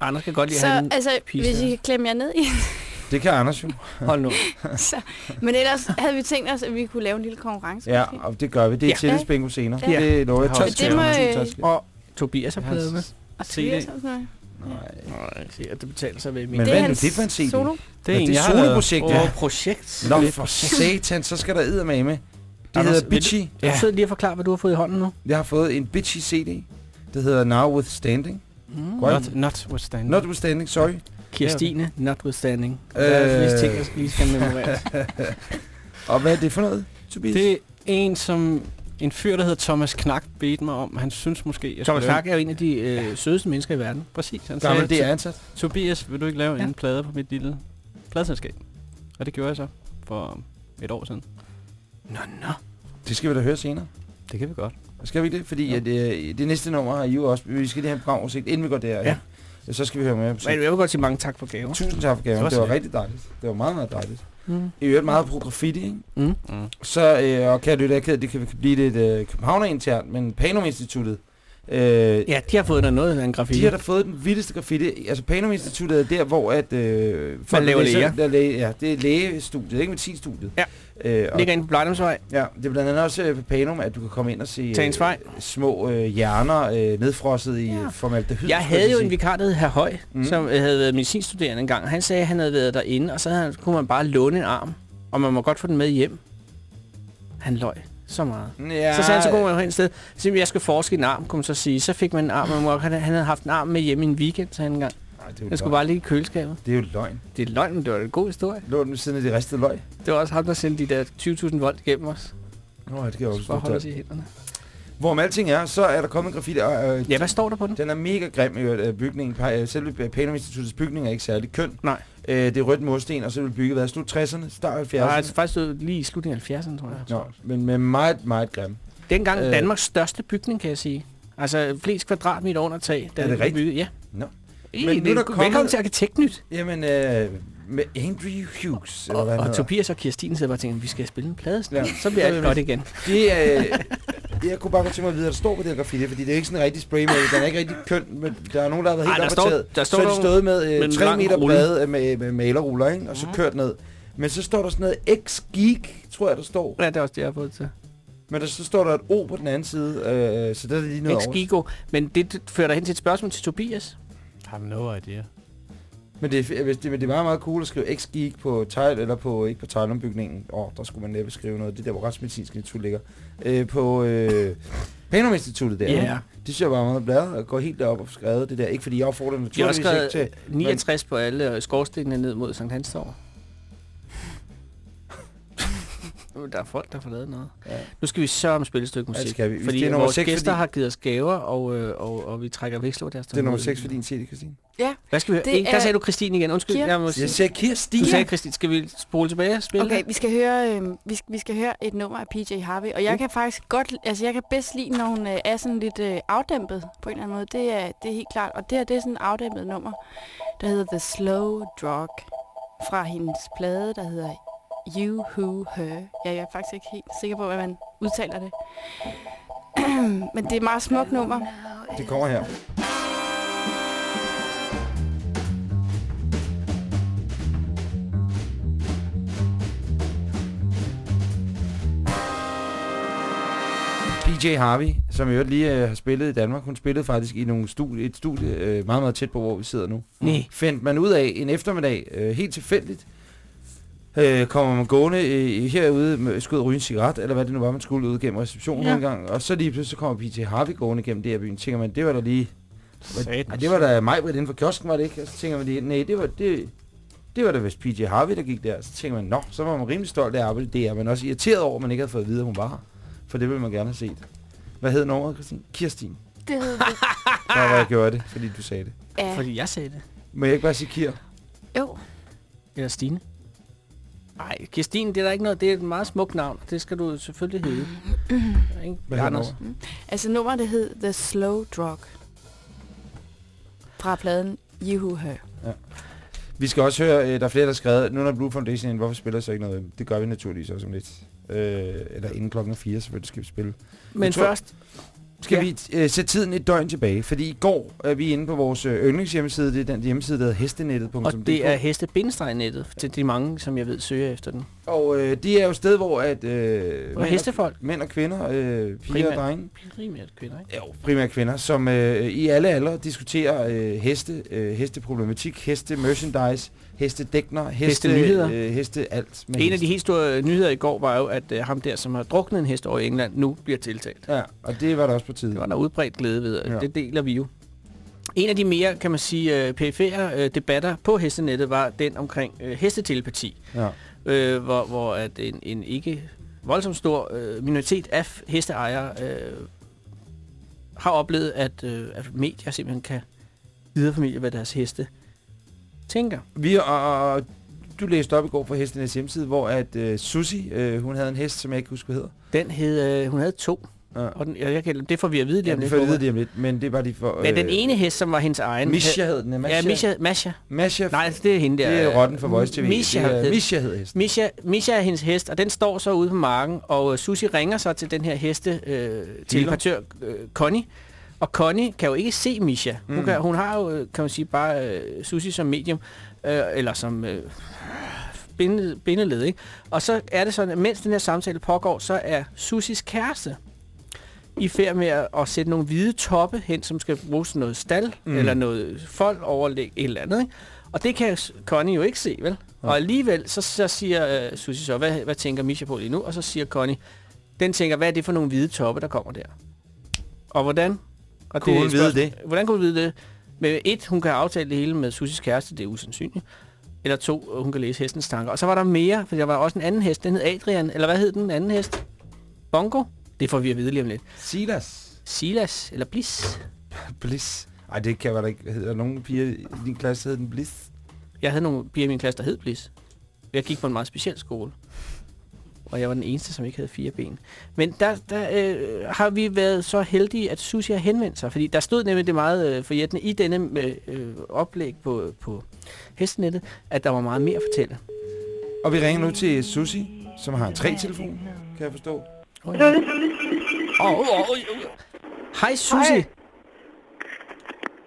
Anders kan godt lide Så at have en... altså, hvis. I kan klemme jer ned i Det kan Anders jo. Hold nu. så. Men ellers havde vi tænkt os, at vi kunne lave en lille konkurrence. Ja, måske. og det gør vi. Det er Ja. ja. tillidsbingo senere. Ja. Det jeg. Har det du må, have. øh. Og Tobias har Jeg har pladet med. Og. Tobias og sådan noget. Nej, se, at det betaler sig ved min. Men det hvad er er nu det for en CD? solo. Det Nå, en, det er jeg soloprojekt, Åh, ja. projekt. Nå, for satan, så skal der eddermame. Det Anders, hedder Bitchy. Ja. Du sidder lige og forklare, hvad du har fået i hånden nu. Jeg har fået en Bitchy CD. Det hedder Now Withstanding. Mm. Not, notwithstanding. Notwithstanding, sorry. Kirstine, notwithstanding. Øh. Der er flest ting, jeg skal lige skal memorere. Og hvad er det for noget, Tobias? Det er en, som en fyr, der hedder Thomas Knack, bedte mig om. Han synes måske, jeg Thomas Knack er jo en af de øh, sødeste mennesker i verden. Præcis. Han sagde, det er ansat. Tobias, vil du ikke lave Ja. ja. en plade på mit lille pladeselskab? Og det gjorde jeg så for et år siden. Nå, nå. Det skal vi da høre senere. Det kan vi godt. Skal vi ikke det? Fordi Jo. at, øh, det næste nummer har I jo også. Vi skal lige have en programoversigt, inden vi går der. Ja. Så skal vi høre med. Men jeg vil godt sige mange tak for gaven. tusind tak for gaven. Det var siger. rigtig dejligt. Det var meget, meget dejligt. Mm. I øvrigt meget på graffiti, ikke? Mm. Mm. Så, øh, og kan lytte, jeg ked af, det kan blive lidt øh, Københavner-internt, men Panum Instituttet, øh, Ja, de har fået der noget af en grafik. de har da fået den vildeste graffiti. Altså Panum Instituttet er der, hvor at, øh, folk laver læser- læger. Der er læge, ja, det er lægestudiet, ikke medicinstudiet. Ja. Øh, og, Ligger inde på Blejdomsvej. ja, det er blandt andet også øh, på Panum, at du kan komme ind og se svej. små øh, hjerner øh, nedfrosset i Ja. formaldehyd. Jeg havde jo en vikar, der hed Herr Høj, Mm. som øh, havde været medicinstuderende engang. Han sagde, at han havde været derinde, og så havde, han- kunne man bare låne en arm. Og man må godt få den med hjem. Han løg så meget. Ja, Så sagde han, så går man jo hen et sted. Så jeg skal forske i en arm, kunne man så sige. Så fik man en arm, han, han havde haft en arm med hjem i en weekend, så han engang. Nej, det er jo Den skulle bare ligge i køleskabet. Det er jo løgn. Det er løgn, men det var en god historie. Lå den ved siden af de ristede løg? Det var også ham, der sendte de der 20.000 volt igennem os. Nå, det kan jeg også Bare holde os i hænderne. Hvorom alting er, så er der kommet en graffiti. Og, øh, Ja, hvad står der på den? Den er mega grim i øvrigt, øh, bygningen. Øh, Selve Panum Instituttets bygning er ikke særlig køn. Nej. Øh, det er rødt mursten, og så det bygget hvad, slut 60'erne, start 70'erne. Nej, altså faktisk lige i slutningen af 70'erne, tror jeg. Nå, men med meget, meget grim. Dengang Øh. Danmarks største bygning, kan jeg sige. Altså flest kvadratmeter under tag. da Er det rigtigt? bygget. Ja. Nå. I, Men nu er det, der Velkommen kommet- til Arkitektnyt. Jamen, øh, med Andrew Hughes, eller Og, hvad og. Tobias og Kirstine sidder bare og tænker, vi skal spille en plade. Ja. Så bliver alt godt igen. Det er... Øh, jeg kunne bare godt tænke mig at vide, hvad der står på det her graffiti, fordi det er ikke sådan en rigtig spraymalet. Den er ikke rigtig køn, men der er nogen, der har været Ej, helt der op står- og taget. der står så er de stået med, øh, en 3 lang meter øh, med, med malerruller, ikke? og så Mhm. kørt ned. Men så står der sådan noget X-Geek, tror jeg, der står. Ja, det er også det, jeg har fået til. Men der, så står der et O på den anden side, øh, så der er lige noget over. Ex-Gigo. Men det det fører dig hen til et spørgsmål til Tobias. Har no idea. Men det, er- det, men det er meget, meget cool at skrive X-Geek på Tejl, eller på, ikke på Tejlumbygningen. Åh, oh, der skulle man næppe skrive noget. Det der, hvor Retsmedicinsk Institut ligger. Øh, på øh, Panum Instituttet der. Ja. ikke? Det synes jeg var meget bladet at gå helt derop og skrevet det der. Ikke fordi jeg opfordrer De har naturligvis ikke skrevet til... 69 på alle øh, skorstenene ned mod Sankt Hans Torv. Der er folk, der får lavet noget. Ja. Nu skal vi sørge om spille et stykke Ja, musik. skal vi. Hvis Fordi det er nummer vores seks, gæster fordi- har givet os gaver, og, øh, og, og vi trækker veksler over deres Det er nummer tålmodighed. 6 for din CD, Christine. Ja, Hvad skal vi høre? En, der er- sagde du Christine igen. Undskyld, Kir- jeg må sige. Jeg siger Kirstine. Du sagde Christine. Skal vi spole tilbage og spille okay, vi skal høre, øh, vi, skal, vi skal høre et nummer af PJ Harvey, og jeg kan faktisk godt, altså jeg kan bedst lide, når hun øh, er sådan lidt øh, afdæmpet på en eller anden måde. Det er, det er helt klart, og det her det er sådan et afdæmpet nummer, der hedder The Slow Drug, fra hendes plade, der hedder You Who Her. Ja, jeg er faktisk ikke helt sikker på, hvordan man udtaler det. Men det er et meget smukt nummer. Det kommer her. PJ Harvey, som jo lige øh, har spillet i Danmark, hun spillede faktisk i nogle studie, et studie øh, meget, meget tæt på, hvor vi sidder nu. Nej. Fandt man ud af en eftermiddag, øh, helt tilfældigt, øh, kommer man gående øh, herude med og ryge en cigaret, eller hvad det nu var, man skulle ud gennem receptionen Ja. en gang, og så lige pludselig så kommer PJ Harvey gående gennem det her byen, tænker man, det var da lige ej, det var da mig, inden for kiosken, var det ikke? Og så tænker man lige, nej, det var, det, det var da vist PJ Harvey, der gik der. Så tænker man, nå, så var man rimelig stolt af at arbejde i DR, men også irriteret over, at man ikke havde fået at vide, at hun var her. For det ville man gerne have set. Hvad hed nummeret, Christine? Kirstine. Det hedder det. Der var jeg gjorde det, fordi du sagde det. Ja. Fordi jeg sagde det. Må jeg ikke bare sige Kir? Jo, Eller Stine. Nej, Kirstine, det er der ikke noget. Det er et meget smukt navn. Det skal du selvfølgelig hedde. Ikke? Hvad hedder Anders. nummeret? altså nummeret det hed The Slow Drug, fra pladen Who Her. Vi skal også høre, øh, der er flere, der har skrevet, nu når Blue Foundation hvorfor spiller så ikke noget? Det gør vi naturligvis også om lidt. Øh, eller inden klokken er fire, selvfølgelig skal vi spille. Men tror- først, Skal Ja. vi øh, sætte tiden et døgn tilbage? Fordi i går er vi inde på vores øh, yndlingshjemmeside. Det er den hjemmeside, der hedder hestenettet.dk. og det er hestebindestrejnettet til de mange, som jeg ved søger efter den. Og øh, de er jo et sted, hvor at... Øh, Og hestefolk. mænd og kvinder, øh, piger Primært. og drenge, Primært kvinder, ikke? jo, primært kvinder, som øh, i alle aldre diskuterer øh, heste, øh, hesteproblematik, heste merchandise, hestedækner, heste, Hestenyheder. øh, heste alt. Med En af heste. de helt store nyheder i går var jo, at øh, ham der, som har druknet en hest over i England, nu bliver tiltalt. Ja, og det var der også på tide. Det var der udbredt glæde ved, og Ja. det deler vi jo. En af de mere, kan man sige, øh, perifære øh, debatter på hestenettet var den omkring øh, hestetelepati, Ja. øh, hvor, hvor at en, en ikke voldsomt stor øh, minoritet af hesteejere øh, har oplevet, at, øh, at medier simpelthen kan videreformidle, hvad deres heste tænker. Vi, og, og du læste op i går på Hestenes hjemmeside, hvor at øh, Susi, øh, hun havde en hest, som jeg ikke husker, hvad hedder. Den hed, øh, hun havde to, Ja. og den, jeg, jeg kan, det får vi at vide lige Ja, om det lidt. får vi håber vide lige om lidt, men det var de for... Men den ene hest, som var hendes egen... Misha hed den, Ja, Misha. Masha. Masha. Nej, det er hende der. det er rotten for Voice TV. Misha, det er, hed- Misha hed hesten. Misha, Misha er hendes hest, og den står så ude på marken, og øh, Susi ringer så til den her heste øh, telepatør, øh, Connie. Og Connie kan jo ikke se Misha. Hun, Mm. kan, hun har jo, øh, kan man sige, bare øh, Susi som medium, øh, eller som øh, binde, bindeled, ikke? Og så er det sådan, at mens den her samtale pågår, så er Susis kæreste i færd med at, at sætte nogle hvide toppe hen, som skal bruges til noget stald, Mm. eller noget fold overlæg, et eller andet, ikke? Og det kan Connie jo ikke se, vel? Og alligevel, så, så siger uh, Susie så, hvad, hvad tænker Misha på lige nu? Og så siger Connie, den tænker, hvad er det for nogle hvide toppe, der kommer der? Og hvordan? Og Kunne er hun vide det? Hvordan kunne hun vide det? Med et, hun kan aftale det hele med Susies kæreste, det er usandsynligt. Eller to, hun kan læse hestens tanker. Og så var der mere, for der var også en anden hest, den hed Adrian. Eller hvad hed den anden hest? Bongo? Det får vi at vide lige om lidt. Silas. Silas, eller Bliss. Bliss. Ej, det kan være der ikke. Hedder nogen piger i din klasse, hed den Bliss? Jeg havde nogle piger i min klasse, der hed Bliss. Jeg gik på en meget speciel skole. Og jeg var den eneste, som ikke havde fire ben. Men der, der øh, har vi været så heldige, at Susie har henvendt sig. Fordi der stod nemlig det meget øh, forjættende i denne øh, oplæg på, på hestenettet, at der var meget mere at fortælle. Og vi ringer nu til Susi, som har en tre-telefon, kan jeg forstå. Oh, ja. oh, oh, oh, oh. Hej Susie. Hej.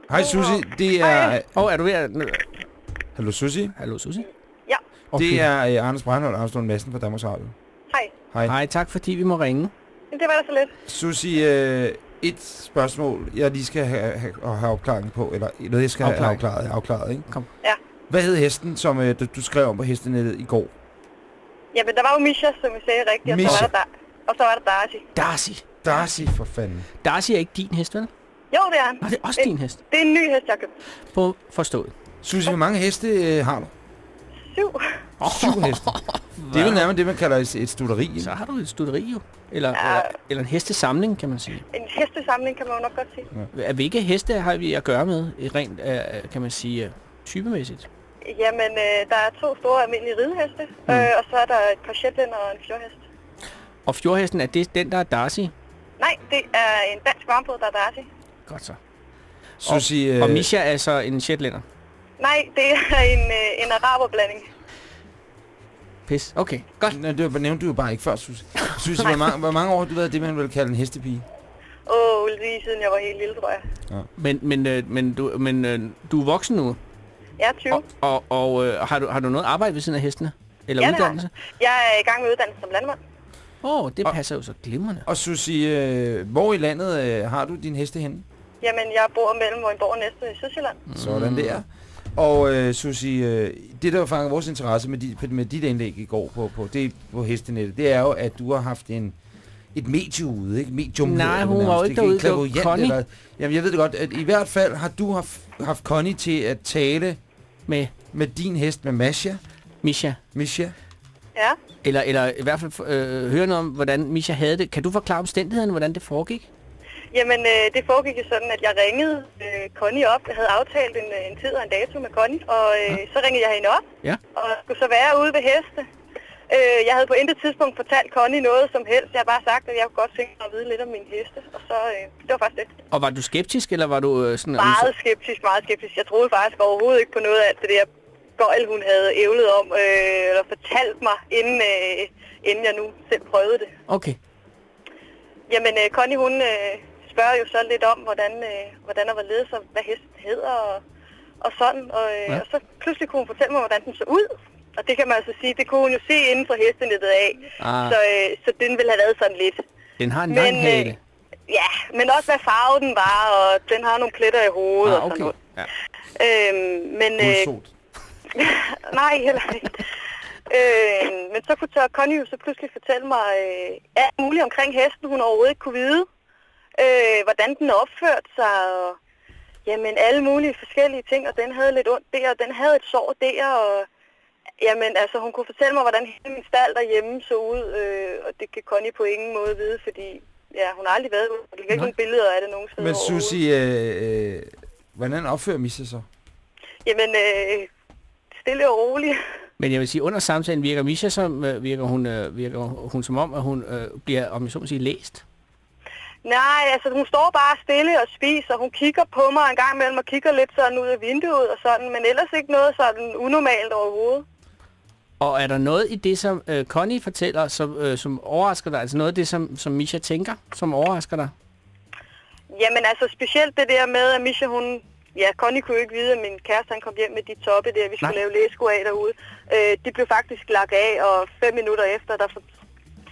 Hej Susi, det er... Åh, oh, er du ved at... Hallo Susi. Hallo Susie. Ja. Okay. Det er øh, Anders Breinholt og Anders Lund Madsen fra Danmarks Radio. Hej. Hej. Hej, tak fordi vi må ringe. Det var da så lidt. Susi, øh, et spørgsmål, jeg lige skal have, have, have afklaring på, eller noget, jeg skal have Afklaring. afklaret, afklaret ikke? Kom. Ja. Hvad hed hesten, som øh, du, du skrev om på hestenettet i går? Jamen, der var jo Misha, som vi sagde rigtigt, og Misha. så var der, der og så var der Darcy. Darcy. Darcy, for fanden. Darcy er ikke din hest, vel? Jo, det er han. Nå, det er også Det- din hest. Det er en ny hest, jeg har købt. På forstået. Susi, hvor mange heste øh, har du? Syv. Syv heste. Det er vel nærmest det, man kalder et, et studeri. ikke? Så har du et studeri jo. Eller, Ja. eller, eller en hestesamling, kan man sige. En hestesamling, kan man jo nok godt sige. Ja. Hvilke heste har vi at gøre med, i rent, øh, kan man sige, øh, typemæssigt? Jamen, øh, der er to store almindelige rideheste, mm. øh, og så er der et par shetland og en fjordhest. Og fjordhesten, er det den, der er Darcy? Nej, det er en dansk varmblod, der er Darcy. Godt så. Susi, Og øh, Misha er så en shetlander. Nej, det er en, øh, en araberblanding. Pis. Okay, godt. Nå, det var- nævnte du jo bare ikke før, Susi. Susi, hvor, mange, hvor mange år har du været det, man vil kalde en hestepige? Åh, lige siden jeg var helt lille, tror jeg. Men, men, øh, men, du, men øh, du er voksen nu, Jeg er 20. og, og, og øh, har, du, har du noget arbejde ved siden af hestene? Eller Ja, uddannelse? Jeg er i gang med uddannelse som landmand. Åh, oh, det Og- passer jo så glimrende. Og Susi, øh, hvor i landet øh, har du din heste henne? Jamen, jeg bor mellem Vordingborg og Næstved i Sydsjælland. Sådan der. Og øh, Susi, øh, det der fanger vores interesse med, dit, med dit indlæg i går på, på, det, på hestenettet, det er jo, at du har haft en, et medie ude, ikke? Medium Nej, hun var jo ikke er derude, det var Connie. Eller, jamen, jeg ved det godt, at i hvert fald har du haft, haft Connie til at tale Med med din hest, med Masha, Misha. Misha. Ja. Eller, eller i hvert fald øh, høre noget om, hvordan Misha havde det. Kan du forklare omstændighederne, hvordan det foregik? Jamen, øh, det foregik jo sådan, at jeg ringede øh, Connie op. Jeg havde aftalt en, øh, en tid og en dato med Connie, og øh, så ringede jeg hende op, Ja. og skulle så være ude ved heste. Øh, jeg havde på intet tidspunkt fortalt Connie noget som helst. Jeg har bare sagt, at jeg kunne godt tænke mig at vide lidt om min heste, og så, øh, det var faktisk det. Og var du skeptisk, eller var du øh, sådan... Meget skeptisk, meget skeptisk. Jeg troede faktisk overhovedet ikke på noget af alt det der gøjl, hun havde ævlet om, øh, eller fortalt mig, inden, øh, inden jeg nu selv prøvede det. Okay. Jamen, øh, Connie, hun øh, spørger jo så lidt om, hvordan, øh, hvordan og hvorledes, og hvad hesten hedder, og, og sådan. Og, øh, Ja. og så pludselig kunne hun fortælle mig, hvordan den så ud. Og det kan man altså sige, det kunne hun jo se inden for hestenettet af. Ah. Så, øh, så den ville have været sådan lidt. Den har en Men, lang hale. øh, Ja, men også hvad farve den var, og den har nogle pletter i hovedet Ah, og sådan okay. noget. Ja. Øhm, men, øh, nej, heller ikke. Øh, men så kunne så Connie jo så pludselig fortælle mig øh, alt muligt omkring hesten, hun overhovedet ikke kunne vide. Øh, hvordan den opførte sig, og jamen alle mulige forskellige ting, og den havde lidt ondt der, og den havde et sår der, og jamen altså hun kunne fortælle mig, hvordan hele min stald derhjemme så ud, øh, og det kan Connie på ingen måde vide, fordi ja, hun har aldrig været ude, og der ligger ikke nogen billeder af det nogen steder Men. Susie, øh, øh, hvordan opfører Misse så? Jamen, øh, stille og roligt. Men jeg vil sige, under samtalen virker Misha som, øh, virker, hun, øh, virker hun som om, at hun øh, bliver, om jeg så må sige, læst. Nej, altså hun står bare stille og spiser. Hun kigger på mig en gang imellem og kigger lidt sådan ud af vinduet og sådan, men ellers ikke noget sådan unormalt overhovedet. Og er der noget i det, som øh, Connie fortæller, som, øh, som overrasker dig? Altså noget af det, som, som Misha tænker, som overrasker dig? Jamen altså specielt det der med, at Misha hun... Ja, Connie kunne jo ikke vide, at min kæreste han kom hjem med de toppe der, vi skulle Nej. lave læsko af derude. Øh, de blev faktisk lagt af, og fem minutter efter, der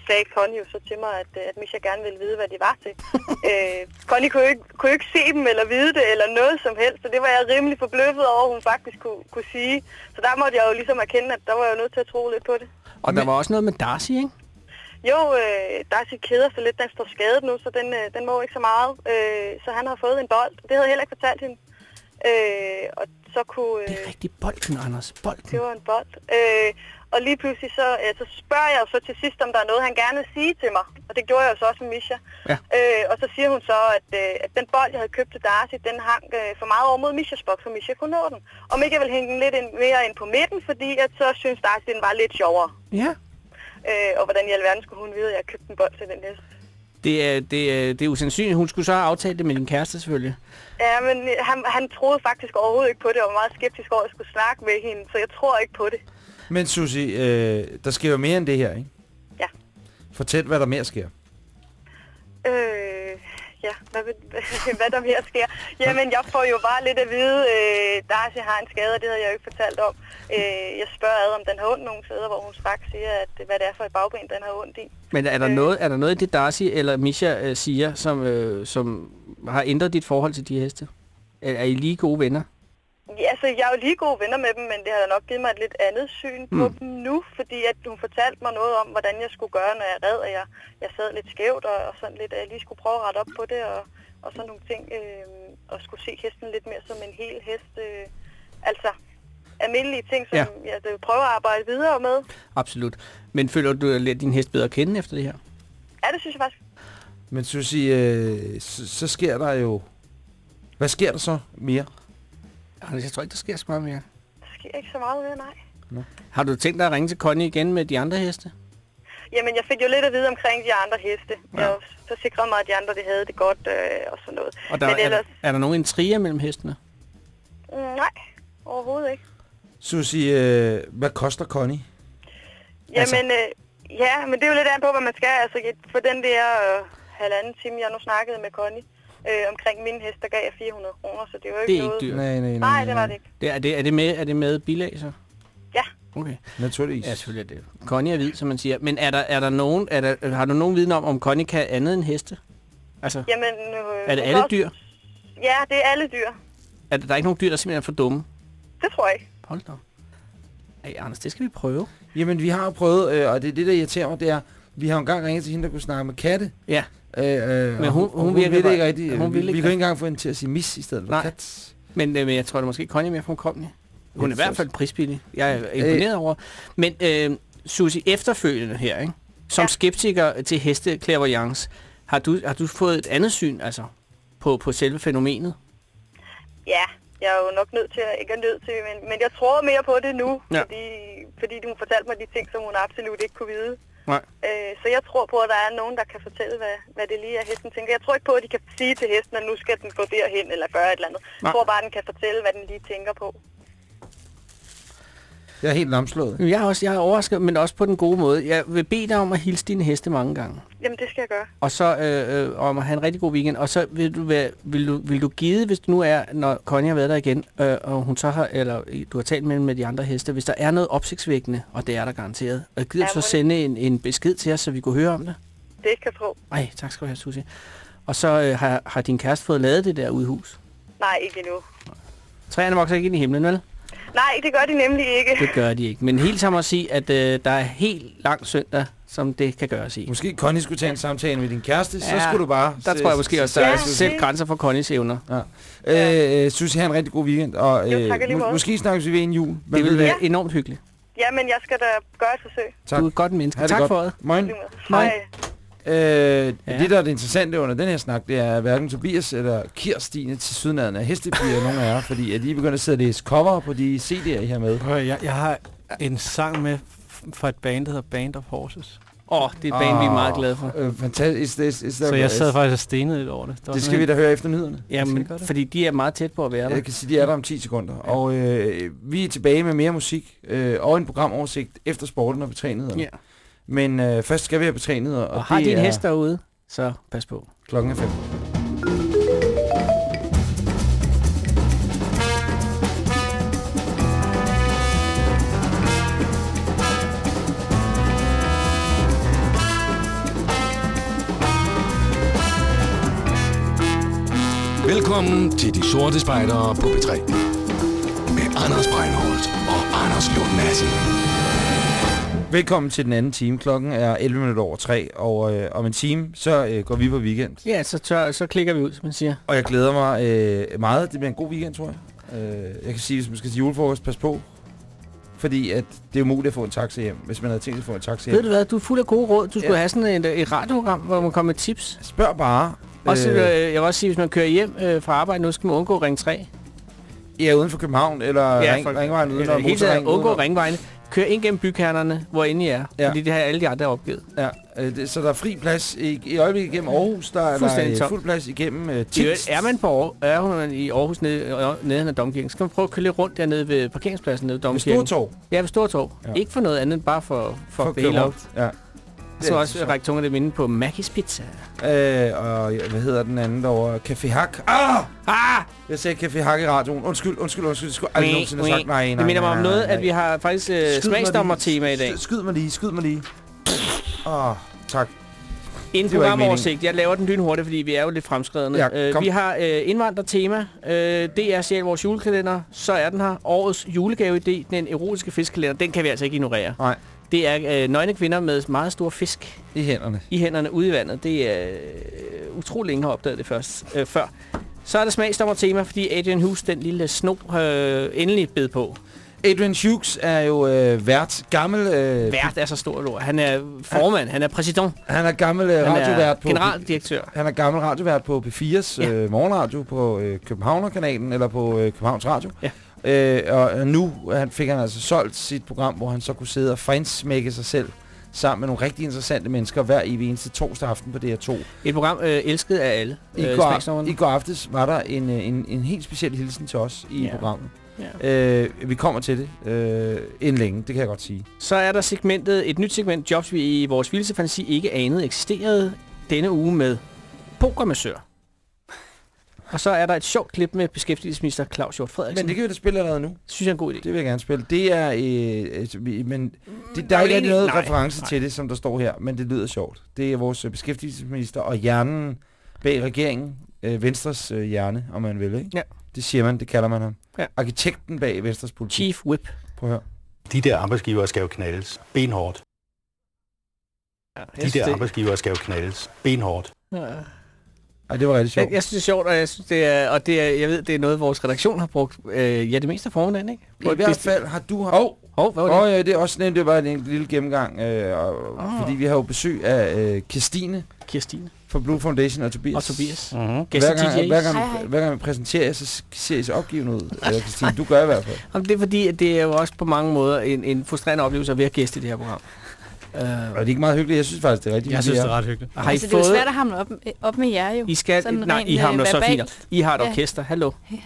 sagde Connie jo så til mig, at, øh, at Misha gerne ville vide, hvad de var til. øh, Connie kunne jo, ikke, kunne jo ikke se dem eller vide det eller noget som helst, så det var jeg rimelig forbløffet over, at hun faktisk kunne, kunne sige. Så der måtte jeg jo ligesom erkende, at der var jeg jo nødt til at tro lidt på det. Og der var også noget med Darcy, ikke? Jo, øh, Darcy keder sig lidt, den står skadet nu, så den, øh, den må ikke så meget. Øh, så han har fået en bold. Det havde jeg heller ikke fortalt hende. Øh, og så kunne... Det Øh, er rigtig bolden, Anders. Bolden. det var en bold. Øh, og lige pludselig så, øh, så spørger jeg så til sidst, om der er noget, han gerne vil sige til mig. Og det gjorde jeg jo så også med Misha. Ja. Øh, og så siger hun så, at, øh, at den bold, jeg havde købt til Darcy, den hang øh, for meget over mod Mishas boks, så Misha kunne nå den. Om ikke jeg vil hænge den lidt ind, mere ind på midten, fordi at så synes Darcy, den var lidt sjovere. Ja. Øh, og hvordan i alverden skulle hun vide, at jeg købte en bold til den hest? Det er, det, er, det er usandsynligt. Hun skulle så have aftalt det med din kæreste, selvfølgelig. Ja, men han, han troede faktisk overhovedet ikke på det, og var meget skeptisk over, at jeg skulle snakke med hende, så jeg tror ikke på det. Men Susie, øh, der sker jo mere end det her, ikke? Ja. Fortæl, hvad der mere sker. Øh, ja, hvad, hvad der mere sker. Jamen, jeg får jo bare lidt at vide, øh, Darcy har en skade, og det havde jeg jo ikke fortalt om. Øh, jeg spørger ad, om den har ondt nogle steder, hvor hun straks siger, at hvad det er for et bagben, den har ondt i. Men er der, Øh. noget, er der noget i det, Darcy eller Misha øh, siger, som, øh, som har ændret dit forhold til de heste? Er, er I lige gode venner? Ja, altså, jeg er jo lige gode venner med dem, men det har nok givet mig et lidt andet syn på Mm. dem nu, fordi at hun fortalte mig noget om, hvordan jeg skulle gøre, når jeg red, og jeg, jeg sad lidt skævt, og, og sådan lidt, at jeg lige skulle prøve at rette op på det, og, og sådan nogle ting, øh, og skulle se hesten lidt mere som en hel hest. Øh, altså, almindelige ting, som Ja. ja. jeg vil prøve at arbejde videre med. Absolut. Men føler du, at din hest bedre at kende efter det her? Ja, det synes jeg faktisk. Men Susie, øh, så, så sker der jo... Hvad sker der så mere? Anders, jeg tror ikke, der sker så meget mere. Der sker ikke så meget mere, nej. Har du tænkt dig at ringe til Connie igen med de andre heste? Jamen, jeg fik jo lidt at vide omkring de andre heste. Ja. Jeg forsikrede mig, at de andre de havde det godt øh, og sådan noget. Og der, Men er, ellers, der, er der nogen intriger mellem hestene? mm, nej, overhovedet ikke. Susie, øh, hvad koster Connie? Altså- Jamen, øh, ja, men det er jo lidt an på, hvad man skal. Altså, for den der øh, halvanden time, jeg nu snakkede med Connie øh, omkring min hest, der gav jeg 400 kroner, så det var jo ikke Det er noget. ikke dyrt. Nej, nej, nej. Nej, det var det ikke. Det, er, det, er, det med, er det med bilag så? Ja. Okay. Naturligvis. Ja, selvfølgelig er det. Connie er hvid, som man siger. Men er der, er der nogen, er der, har du nogen viden om, om Connie kan andet end heste? Altså, Jamen, øh, er det alle dyr? Ja, det er alle dyr. Er der, der er ikke nogen dyr, der simpelthen er for dumme? Det tror jeg ikke. Hold da. Ej, Anders, det skal vi prøve. Jamen, vi har jo prøvet, øh, og det er det, der irriterer mig, det er, vi har engang ringet til hende, der kunne snakke med katte. Ja. Øh, øh, Men hun- hun hun virker vil bare- ikke rigtig. hun vi, vi kunne ikke engang få hende til at sige mis i stedet for Nej. kat. Men, øh, men jeg tror da måske, Connie er mere fremkommelig. Hun er i hvert fald prisbillig. Jeg Øh. er imponeret over. Men øh, Susie, efterfølgende her, ikke? som Ja. skeptiker til heste clairvoyance, har du, har du fået et andet syn altså, på, på selve fænomenet? Ja, jeg er jo nok nødt til at, ikke er nødt til, men, men jeg tror mere på det nu, ja. fordi, fordi hun fortalte mig de ting, som hun absolut ikke kunne vide. Nej. Øh, så jeg tror på, at der er nogen, der kan fortælle, hvad, hvad det lige er, hesten tænker. Jeg tror ikke på, at de kan sige til hesten, at nu skal den gå derhen eller gøre et eller andet. Nej. Jeg tror bare, at den kan fortælle, hvad den lige tænker på. Jeg er helt lamslået. Jeg er også jeg er overrasket, men også på den gode måde. Jeg vil bede dig om at hilse dine heste mange gange. Jamen, det skal jeg gøre. Og så øh, øh, om at have en rigtig god weekend. Og så vil du, være, vil du, vil du give, hvis du nu er, når Connie har været der igen, øh, og hun så har, eller du har talt med, med de andre heste, hvis der er noget opsigtsvækkende, og det er der garanteret, og gider Ja, du så sende en, en besked til os, så vi kunne høre om det? Det kan jeg tro. Ej, tak skal du have, Susie. Og så øh, har, har din kæreste fået lavet det der udhus. Nej, ikke endnu. Træerne vokser ikke ind i himlen, vel? Nej, det gør de nemlig ikke. Det gør de ikke. Men helt sammen at sige, at øh, der er helt lang søndag, som det kan gøres i. Måske Connie skulle tage en samtale med din kæreste, så Ja, skulle du bare... Der tror jeg måske også, der Ja, er selv grænser for Connies evner. Øh, øh, Susie, have en rigtig god weekend, og Jo, øh, tak, i lige må, måde. måske snakkes vi ved en jul. Man Det vil være hvad. enormt hyggeligt. Jamen, jeg skal da gøre et forsøg. Tak. Du er et godt menneske. Det Tak godt. for det. Moin. Nej. Hej. Øh, Ja. ja. Det, der er det interessante under den her snak, det er, at hverken Tobias eller Kirstine til sydenlandet er hestepiger, nogen af jer, fordi at de er begyndt at sidde og læse cover på de CD'er, I har med. Prøv, jeg, jeg har en sang med f- fra et band, der hedder Band of Horses. Åh, oh, det er et band, vi er meget glade for. Øh, fantastisk. Is, is, is Så jeg sad faktisk og stenede lidt over det. Det, var Det skal vi da høre efter nyhederne. Ja, skal men, gøre det. fordi de er meget tæt på at være der. Jeg kan sige, de er der om 10 sekunder. Og øh, vi er tilbage med mere musik øh, og en programoversigt efter sporten og betrænet. Ja. Men øh, først skal vi have betrænet, og, Og har det din er hest derude, så pas på. klokken er fem. Velkommen til De Sorte Spejdere på B3. Med Anders Breinholt og Anders Lund Madsen. Velkommen til den anden time. Klokken er 11 minutter over 3, og øh, om en time, så øh, går vi på weekend. Ja, så, tør, så klikker vi ud, som man siger. Og jeg glæder mig øh, meget. Det bliver en god weekend, tror jeg. Øh, jeg kan sige, hvis man skal til julefrokost, pas på. Fordi at det er umuligt at få en taxa hjem, hvis man havde tænkt sig at få en taxa Ved hjem. du hvad, du er fuld af gode råd. Du skulle Ja. have sådan et, et radioprogram, hvor man kommer med tips. Spørg bare. Også, øh, øh, jeg vil også sige, hvis man kører hjem øh, fra arbejde, nu skal man undgå ring 3. ja, uden for København, eller ja, ring, ringvejen uden tiden motorring undgå ringvejene. Kør ind gennem bykernerne, hvor inde I er. Ja. Ja. Fordi det har alle de andre opgivet. Ja, øh, så der er fri plads i, i øjeblikket igennem Aarhus. Der er der fuld plads igennem øvrigt, Tilst. er man på Aarhus, er man i Aarhus nede, nede af Domkirken, skal man prøve at køre lidt rundt dernede ved parkeringspladsen nede ved Domkirken. Stortorv. Ja, ved Stortorv. Ja. Ja. Ikke for noget andet end bare for, for, for at køre at Ja. Så også række tungerne det minde på Mackis Pizza. Øh, og hvad hedder den anden derovre? Café Hak. Ah! Ah! Jeg sagde Café Hak i radioen. Undskyld, undskyld, undskyld. Det skulle jeg aldrig nogensinde have sagt. Nej, nej, Det minder mig om noget, at vi har faktisk øh, smagsdommer-tema i dag. Skyd mig lige, skyd mig lige. Åh, oh, tak. En programoversigt. Jeg laver den lynhurtigt, fordi vi er jo lidt fremskredende. Ja, øh, kom. vi har øh, indvandrertema. Øh, det er selv vores julekalender. Så er den her. Årets julegave-idé, den erotiske fiskkalender. Den kan vi altså ikke ignorere. Nej. Det er øh, nøgne kvinder med meget store fisk I hænderne. i hænderne ude i vandet. Det er øh, utrolig længe har opdaget det først, øh, før. Så er der smagsdommer-tema, fordi Adrian Hughes, den lille sno, øh, endelig bed på. Adrian Hughes er jo øh, vært, gammel... Øh, Vært er så stort et ord. Han er formand, han er præsident, Han er gammel øh, han radiovært på... generaldirektør. Han er gammel radiovært på P4's Ja. øh, morgenradio på øh, Københavnerkanalen, eller på øh, Københavns Radio. Ja. Øh, og nu han fik han altså solgt sit program, hvor han så kunne sidde og fejnsmække sig selv sammen med nogle rigtig interessante mennesker hver evig eneste torsdag aften på DR2. Et program øh, elsket af alle. I, øh, går. I går aftes var der en, øh, en, en helt speciel hilsen til os i Ja. programmet. Ja. Øh, vi kommer til det øh, inden længe, det kan jeg godt sige. Så er der segmentet, et nyt segment, jobs vi i vores vildeste fantasi ikke anede eksisterede denne uge med pokermassør. Og så er der et sjovt klip med beskæftigelsesminister Claus Hjort Frederiksen. Men det kan vi da spille allerede nu. synes jeg er en god idé. Det vil jeg gerne spille. Det er... Øh, øh, vi- men det, der er ikke noget nej, reference nej. til det, som der står her, men det lyder sjovt. Det er vores øh, beskæftigelsesminister og hjernen bag regeringen. Øh, Venstres øh, hjerne, om man vil, ikke? Ja. Det siger man, det kalder man ham. Ja. Arkitekten bag Venstres politik. Chief Whip. Prøv at høre. De der arbejdsgivere skal jo knaldes benhårdt. Ja, De der det, arbejdsgivere skal jo knaldes benhårdt. ja. Ej, det var rigtig sjovt. jeg, jeg synes, det er sjovt, og jeg, synes, det er, og det er, jeg ved, det er noget, vores redaktion har brugt. Øh, ja, det meste af formiddagen, ikke? I hvert fald har du... Åh, oh, Hov, hvad var det? oh, ja, det er også nemt, det var en lille gennemgang. Øh, og, Åh. Fordi vi har jo besøg af øh, Kirstine Kirstine fra Blue Foundation og Tobias. og Tobias. Mm-hmm. Gæster Hver gang, hver, gang, Hej, hej. hver gang vi præsenterer jer, så ser I så opgivende ud. Eller Christine, du gør i hvert fald. Jamen, det er fordi, at det er jo også på mange måder en, en frustrerende oplevelse at være gæst i det her program. Uh, Og det er ikke meget hyggeligt. Jeg synes faktisk, det er rigtig Jeg synes, det er ret hyggeligt. har I altså, det er jo fået... svært at hamle op, op med jer jo. I skal... Sådan nej, rent, I har øh, noget så fint. I har et Ja. orkester. Hallo. uh,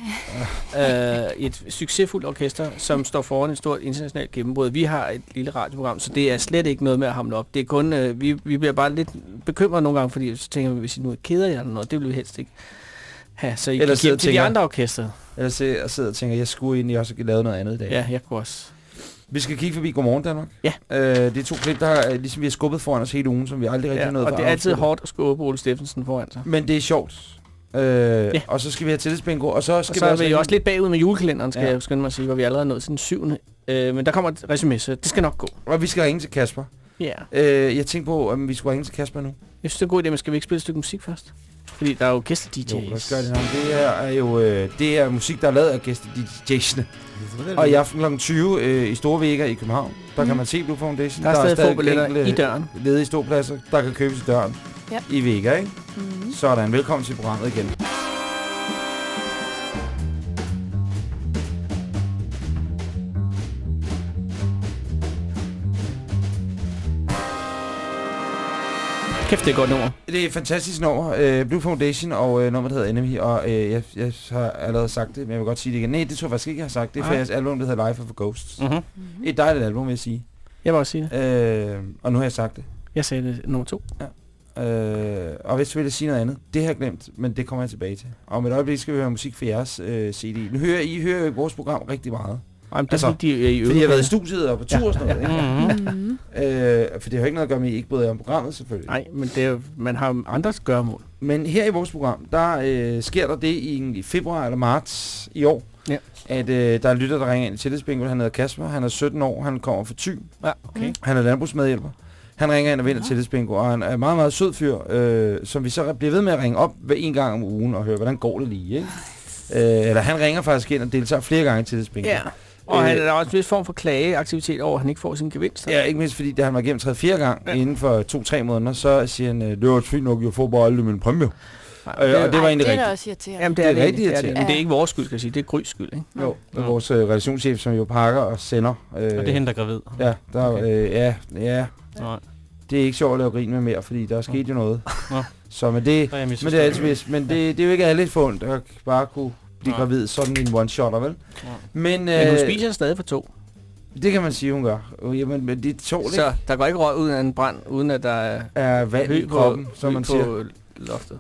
et succesfuldt orkester, som står foran et stort internationalt gennembrud. Vi har et lille radioprogram, så det er slet ikke noget med at hamle op. Det er kun... Uh, vi, vi bliver bare lidt bekymret nogle gange, fordi så tænker vi, hvis I nu er keder jer eller noget, det vil vi helst ikke have. Så I Ellers kan give til de andre orkester. Jeg sidder, og tænker, jeg skulle egentlig også have lavet noget andet i dag. Ja, jeg kunne også. Vi skal kigge forbi Godmorgen Danmark. Ja. Øh, det er to klip, der er, ligesom vi har skubbet foran os hele ugen, som vi aldrig rigtig Ja, har nået og det er altid hårdt at skubbe Ole Steffensen foran sig. Men det er sjovt. Øh, ja. Og så skal vi have tillidsbingo, og så Og skal så vi er vi også lidt bagud med julekalenderen, skal ja. jeg skynde mig at sige, hvor vi allerede er nået til den syvende. Øh, men der kommer et resume, så det skal nok gå. Og vi skal ringe til Kasper. Ja. Øh, jeg tænkte på, om vi skulle ringe til Kasper nu. Jeg synes, det er en god idé, men skal vi ikke spille et stykke musik først? Fordi der er jo gæste-DJ's. Jo, lad os gøre det her. Det her er jo øh, det er musik, der er lavet af gæste DJ's'ene. Og i aften kl. 20 øh, i Store Vega i København, der kan man se Blue Foundation. Der er stadig få billetter i døren. ledige ståpladser, der kan købes i døren Ja. i Vega, ikke? Mm. Sådan, velkommen til programmet igen. Kæft, det er et godt nummer. Det er et fantastisk nummer, øh, Blue Foundation, og øh, nummeret hedder Enemy, og øh, jeg, jeg har allerede sagt det, men jeg vil godt sige det igen. Nej, det tror jeg faktisk ikke, jeg har sagt. Det er fra jeres album, der hedder Life of a Ghost. Mm. Mm-hmm. Et dejligt album, vil jeg sige. Jeg vil også sige det. Øh, og nu har jeg sagt det. Jeg sagde det nummer to. Øh, og hvis du vil sige noget andet, det har jeg glemt, men det kommer jeg tilbage til. Og om et øjeblik skal vi høre musik for jeres øh, CD. Nu hører I hører jo vores program rigtig meget. Ej, men det Altså, er fordi, de er i Fordi jeg har været i studiet og på tur Ja, og sådan noget. ja, Ikke? Mm. Øh, for det har jo ikke noget at gøre med, at I ikke bryder jer om programmet, selvfølgelig. Nej, men det er, man har andres gøremål. Men her i vores program, der øh, sker der det i, i februar eller marts i år, Ja. at øh, der er en lytter, der ringer ind til tillidsbingo. Han hedder Kasper, han er 17 år, han kommer fra Thy, Ja, okay. han er landbrugsmedhjælper. Han ringer ind og vinder til tillidsbingo, og han er en meget, meget sød fyr, øh, som vi så bliver ved med at ringe op hver en gang om ugen og høre, hvordan går det lige, ikke? Øh, eller han ringer faktisk ind og deltager flere gange til tillidsbingo. Ja. Og Øh, han er der også en vis form for klageaktivitet over, at han ikke får sin gevinst. Ja, ikke mindst fordi, da han var igennem 3-4 gang ja. Inden for 2-3 måneder, så siger han, øh, det var fint nok, jeg får bare aldrig min præmie. Nej, Øh, og det var Ej, egentlig det er rigtigt. også irriterende. Jamen, det er det er det, rigtig det, er det. irriterende. Men det er ikke vores skyld, skal jeg sige. Det er Grys skyld, ikke? Jo, det er vores øh, relationschef, som jo pakker og sender. Øh, Og det er hende, der er gravid. Ja, der, Okay. øh, ja, ja, Nej, det er ikke sjovt at lave grin med mere, fordi der er sket jo noget. Nå. Så men det, er men det er altid vist. Men det, det er jo ikke alle fundet, der bare kunne blive gravid sådan en one-shotter, vel? Nej. Men, øh, Men hun spiser stadig for to. det kan man sige, hun gør. Øh, Jamen, men det tål ikke Så der går ikke røg ud af en brand, uden at der er er vand i hø på, kroppen, som man på siger. loftet.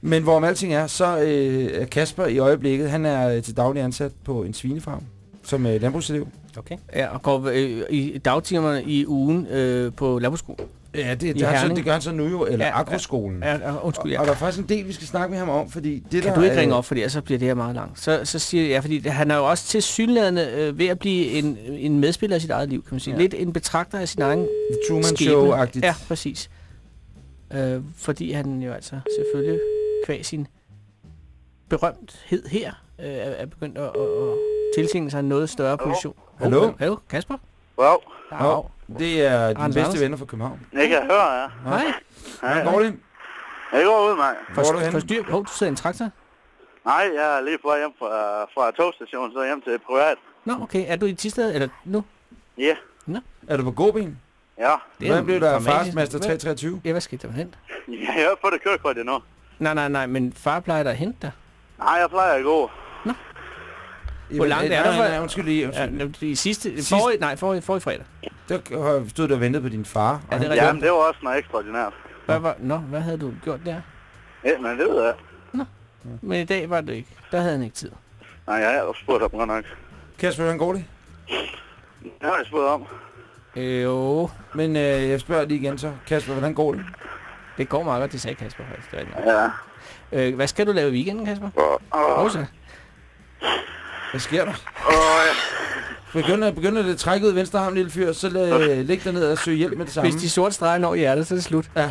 Men hvorom alting er, så øh, er Kasper i øjeblikket, han er øh, til daglig ansat på en svinefarm som øh, landbrugselev. Okay. Ja, og går øh, i dagtimerne i ugen øh, på landbrugsskolen. Ja, det, det, han så, det gør han så nu jo, eller Ja, ja, agroskolen. Ja, ja, undskyld, ja. Og, og der er faktisk en del, vi skal snakke med ham om, fordi det Kan der... du ikke øh, ringe op, fordi ellers så bliver det her meget langt. Så, så siger jeg, ja, fordi han er jo også til synlædende øh, ved at blive en, en medspiller af sit eget liv, kan man sige. Ja. Lidt en betragter af sin egen The Truman skæbne. Show-agtigt. Ja, præcis. Øh, fordi han jo altså selvfølgelig kvæg sin berømthed her øh, er, er begyndt at, at, at tiltænke sig en noget større position. Hallo? Oh, hallo, Kasper? Wow, Hov, det er dine Anders bedste venner fra København. jeg kan høre jer. Hej. Hvordan går det? Jeg går ud, mand. Hvor er du henne? Forstyr. Hov, du sidder i en traktor? Nej, jeg er lige på vej hjem fra, fra togstationen, så hjem til privat. Nå, okay. Er du i Tisted, eller nu? Ja, Er du på gåben? ja. Hvordan blev der Hvad- 323? Ja, hvad skete der med den? Jeg har ikke fået det kørekort endnu. Nej, nej, nej, men far plejer da at hente dig. Nej, jeg plejer at gå. Hvor langt er der nej, fra- nej, undskyld lige. Ja, Undskyld. i sidste, Sidst- forrige, nej, forrige, forrige fredag. Der har- stod du og ventede på din far. og Ja, det. Jamen, det var også noget ekstraordinært. Hvad, var, nå, hvad havde du gjort der? Ja, men det ved jeg. Men i dag var det ikke. Der havde han ikke tid. Nej, jeg har også spurgt ham godt nok. Kasper, hvordan går det? Det har jeg spurgt om. Øh, jo, Men øh, jeg spørger lige igen så. Kasper, hvordan går det? det går meget godt, det sagde Kasper faktisk. Det. Ja. øh, hvad skal du lave i weekenden, Kasper? Og, og, Rosa? Hvad sker der? og, ja. Begynder, begynder det at trække ud i venstre arm, lille fyr, så lad, læg dig ned og søg hjælp med det samme. Hvis de sorte streger når hjertet, så er det slut. ja,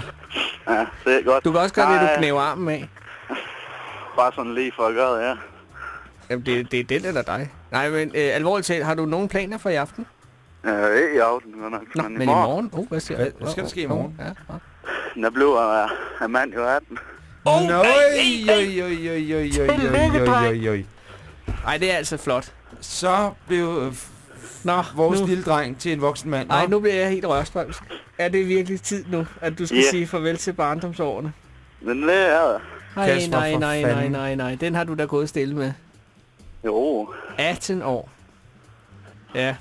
det er godt. Du kan også gøre det, Nej, du knæver armen af. Bare sådan lige for at gøre det, ja. Jamen, det, det er den eller dig. Nej, men øh, alvorligt talt, har du nogen planer for i aften? Ja, ikke i aften, nok. Nå, men, i morgen? Oh, hvad siger Hvad- hvad skal der ske i morgen? Ja, ja. Der bliver uh, en mand jo 18. Oh, Nøj, oj, oj, oj, oj, oj, oj, oj, oj, oj. Ej, det er altså flot. Så blev øh, Nå, vores nu, lille dreng til en voksen mand. ej, Nå, nu bliver jeg helt rørstrømsk. Er det virkelig tid nu, at du skal Ja. sige farvel til barndomsårene? Men det er der. Nej, nej, nej, nej, nej, nej. Den har du da gået stille med. Jo. 18 år. Ja,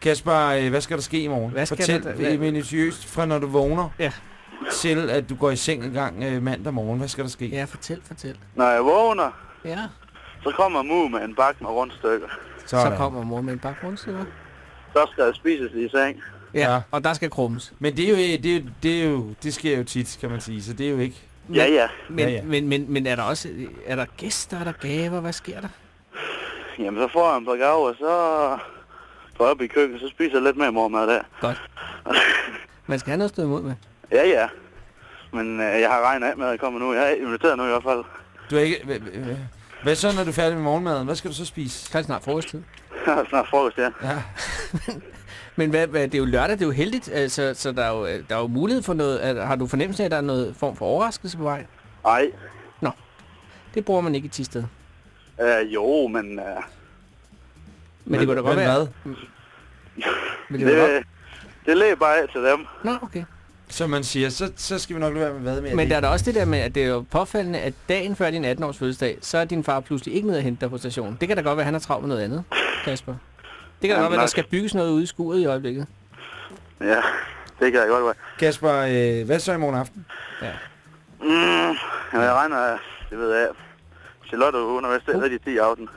Kasper, øh, hvad skal der ske i morgen? Hvad skal Fortæl der- minutiøst fra når du vågner Ja. til at du går i seng en gang øh, mandag morgen. Hvad skal der ske? ja, fortæl, fortæl. Når jeg vågner, Ja, så kommer Mu med en bakke med rundstykker. så kommer mor med en bakke rundstykker. Så skal jeg spises i seng. Ja, Ja. ja, og der skal krummes. Men det er jo, det, er, jo- det, er jo, det sker jo tit, kan man sige, så det er jo ikke... Men, Ja, ja. Men, Ja, ja. Men, men, men er der også er der gæster, er der gaver? Hvad sker der? Jamen, så får jeg en par gaver, så går jeg op i køkkenet, så spiser jeg lidt mere mormad der. Godt. Man skal have noget at stå imod med. Ja, ja. Men øh, jeg har regnet af med, at jeg kommer nu. Jeg er inviteret nu i hvert fald. Du er ikke... Hvad, så, når du er færdig med morgenmaden? Hvad skal du så spise? Det snart frokosttid. Snart frokost, ja. Ja. Men hvad, hvad, det er jo lørdag, det er jo heldigt, altså, så der er jo, der er jo mulighed for noget. Har du fornemmelse af, at der er noget form for overraskelse på vej? Ej, Det bruger man ikke i Tisted. øh, jo, men... Øh, Men det kunne da godt men være... Hvad? Men det det, det læger bare af til dem. Nå, okay. Som man siger, så, så skal vi nok lade være med hvad med Men der er da også det der med, at det er jo påfaldende, at dagen før din 18-års fødselsdag, så er din far pludselig ikke nede at hente dig på stationen. Det kan da godt være, at han er travlt med noget andet, Kasper. Det kan da godt være, at der skal bygges noget ude i skuret i øjeblikket. Ja, det kan jeg godt være. Kasper, øh, hvad så i morgen aften? Mm, jamen, jeg regner, det ved jeg. Charlotte, hun er vist rigtig 10 aften.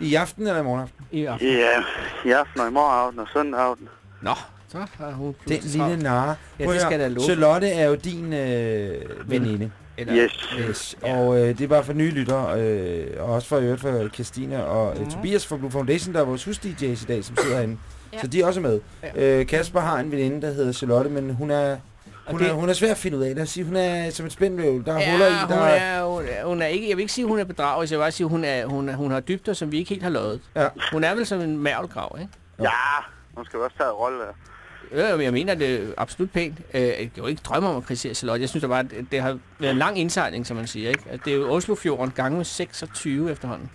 I aften eller i morgen aften? I aften. Ja, i aften og i morgen aften og søndag aften. Nå, så har hun Den lille narre. Ja, det skal da love. Charlotte er jo din øh, veninde. Eller, Yes. Yes. Og øh, det er bare for nye lyttere, øh, og også for øvrigt for Christina og øh, Mhm. Tobias fra Blue Foundation, der er vores hus-DJ's i dag, som sidder herinde. Ja. Så de er også med. Ja. Øh, Kasper har en veninde, der hedder Charlotte, men hun er, hun, det- er, hun er svær at finde ud af. Lad os sige, hun er som et spændvæv. Der er Ja, huller i, hun der er, hun, er, hun er ikke, jeg vil ikke sige, hun er bedraget, jeg vil bare sige, hun, er, hun, er, hun har dybder, som vi ikke helt har løjet. Ja. Hun er vel som en mærvelgrav, ikke? Ja, hun skal også tage en rolle. Ja, jeg mener det er absolut pænt. Øh, Jeg kan jo ikke drømme om at kritisere Charlotte. Jeg synes da bare, at det har været en lang indsejling, som man siger. Ikke? At det er jo Oslofjorden gange med 26 efterhånden.